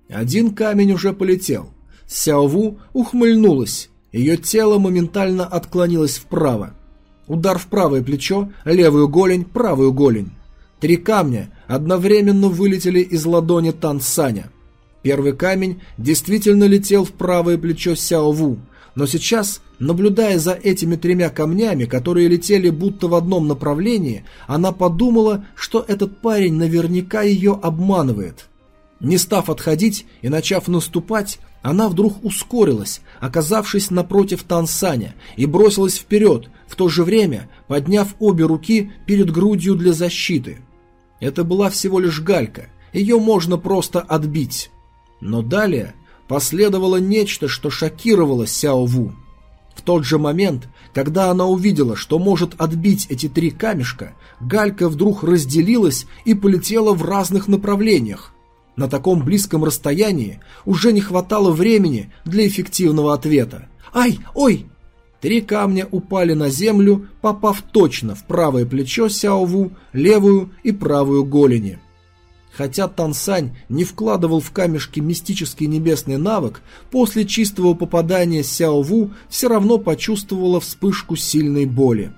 Один камень уже полетел. Сяову ухмыльнулась. Ее тело моментально отклонилось вправо. Удар в правое плечо, левую голень, правую голень. Три камня одновременно вылетели из ладони Тансаня. Первый камень действительно летел в правое плечо Сяо Ву, но сейчас, наблюдая за этими тремя камнями, которые летели будто в одном направлении, она подумала, что этот парень наверняка ее обманывает. Не став отходить и начав наступать, она вдруг ускорилась, оказавшись напротив Тансаня, и бросилась вперед, в то же время подняв обе руки перед грудью для защиты. Это была всего лишь галька, ее можно просто отбить. Но далее последовало нечто, что шокировало Сяо Ву. В тот же момент, когда она увидела, что может отбить эти три камешка, галька вдруг разделилась и полетела в разных направлениях. На таком близком расстоянии уже не хватало времени для эффективного ответа. «Ай! Ой!» Три камня упали на землю, попав точно в правое плечо Сяо Ву, левую и правую голени. Хотя Тансань не вкладывал в камешки мистический небесный навык, после чистого попадания Сяо Ву все равно почувствовала вспышку сильной боли.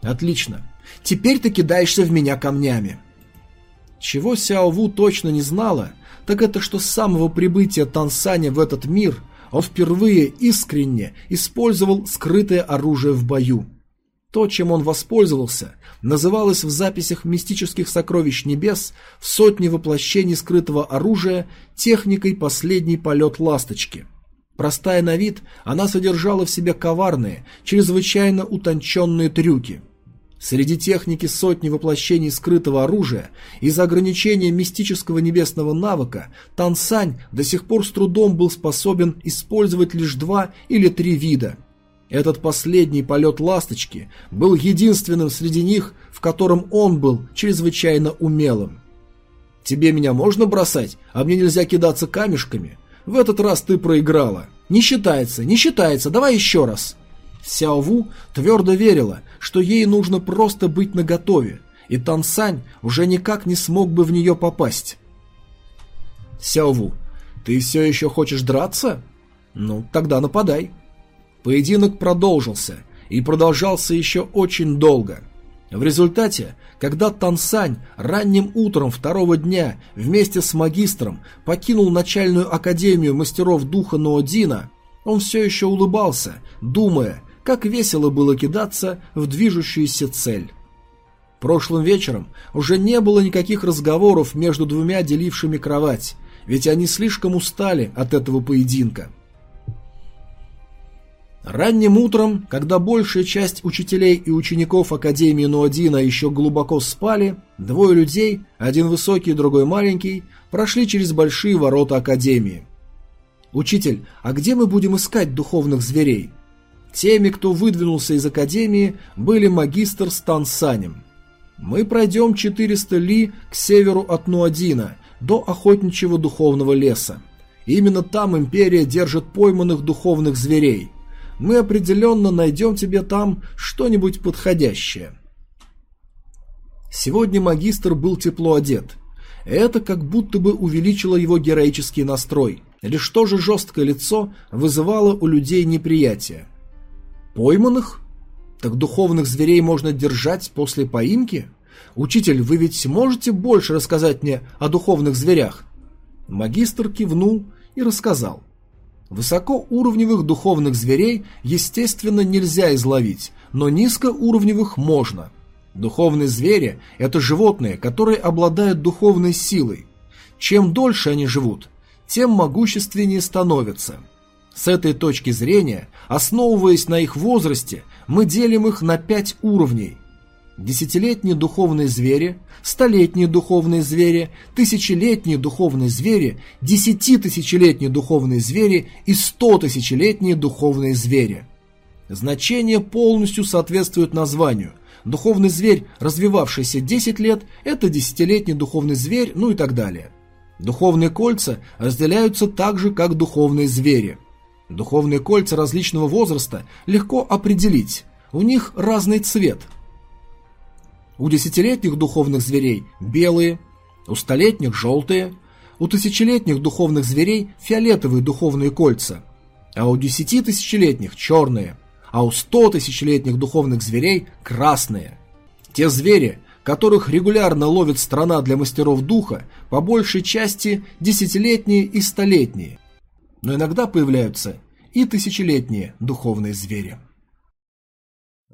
«Отлично. Теперь ты кидаешься в меня камнями». Чего Сяо Ву точно не знала, так это что с самого прибытия Тансаня в этот мир он впервые искренне использовал скрытое оружие в бою. То, чем он воспользовался, называлось в записях мистических сокровищ небес в сотне воплощений скрытого оружия техникой «Последний полет ласточки». Простая на вид, она содержала в себе коварные, чрезвычайно утонченные трюки. Среди техники сотни воплощений скрытого оружия из-за ограничения мистического небесного навыка Тансань до сих пор с трудом был способен использовать лишь два или три вида – этот последний полет «Ласточки» был единственным среди них, в котором он был чрезвычайно умелым. «Тебе меня можно бросать, а мне нельзя кидаться камешками? В этот раз ты проиграла. Не считается, не считается, давай еще раз». Сяо Ву твердо верила, что ей нужно просто быть наготове, и Тан Сань уже никак не смог бы в нее попасть. «Сяо Ву, ты все еще хочешь драться? Ну, тогда нападай». Поединок продолжился и продолжался еще очень долго. В результате, когда Тансань ранним утром второго дня вместе с магистром покинул начальную академию мастеров духа Ноодина, он все еще улыбался, думая, как весело было кидаться в движущуюся цель. Прошлым вечером уже не было никаких разговоров между двумя делившими кровать, ведь они слишком устали от этого поединка. Ранним утром, когда большая часть учителей и учеников Академии Нуадина еще глубоко спали, двое людей, один высокий, другой маленький, прошли через большие ворота Академии. «Учитель, а где мы будем искать духовных зверей?» Теми, кто выдвинулся из Академии, были магистр с Тансанем. «Мы пройдем 400 ли к северу от Нуадина, до охотничьего духовного леса. Именно там Империя держит пойманных духовных зверей» мы определенно найдем тебе там что-нибудь подходящее. Сегодня магистр был тепло одет. Это как будто бы увеличило его героический настрой. Лишь то же жесткое лицо вызывало у людей неприятие. Пойманных? Так духовных зверей можно держать после поимки? Учитель, вы ведь можете больше рассказать мне о духовных зверях? Магистр кивнул и рассказал. Высокоуровневых духовных зверей, естественно, нельзя изловить, но низкоуровневых можно. Духовные звери – это животные, которые обладают духовной силой. Чем дольше они живут, тем могущественнее становятся. С этой точки зрения, основываясь на их возрасте, мы делим их на пять уровней – Десятилетние духовные звери, столетние духовные звери, тысячелетние духовные звери, десятитысячелетние духовные звери и стотысячелетние духовные звери. Значение полностью соответствует названию. Духовный зверь, развивавшийся 10 лет, это десятилетний духовный зверь, ну и так далее. Духовные кольца разделяются так же, как духовные звери. Духовные кольца различного возраста легко определить. У них разный цвет – у десятилетних духовных зверей белые, у столетних желтые, у тысячелетних духовных зверей фиолетовые духовные кольца, а у десяти тысячелетних черные, а у сто тысячелетних духовных зверей красные. Те звери, которых регулярно ловит страна для мастеров духа, по большей части десятилетние и столетние. Но иногда появляются и тысячелетние духовные звери.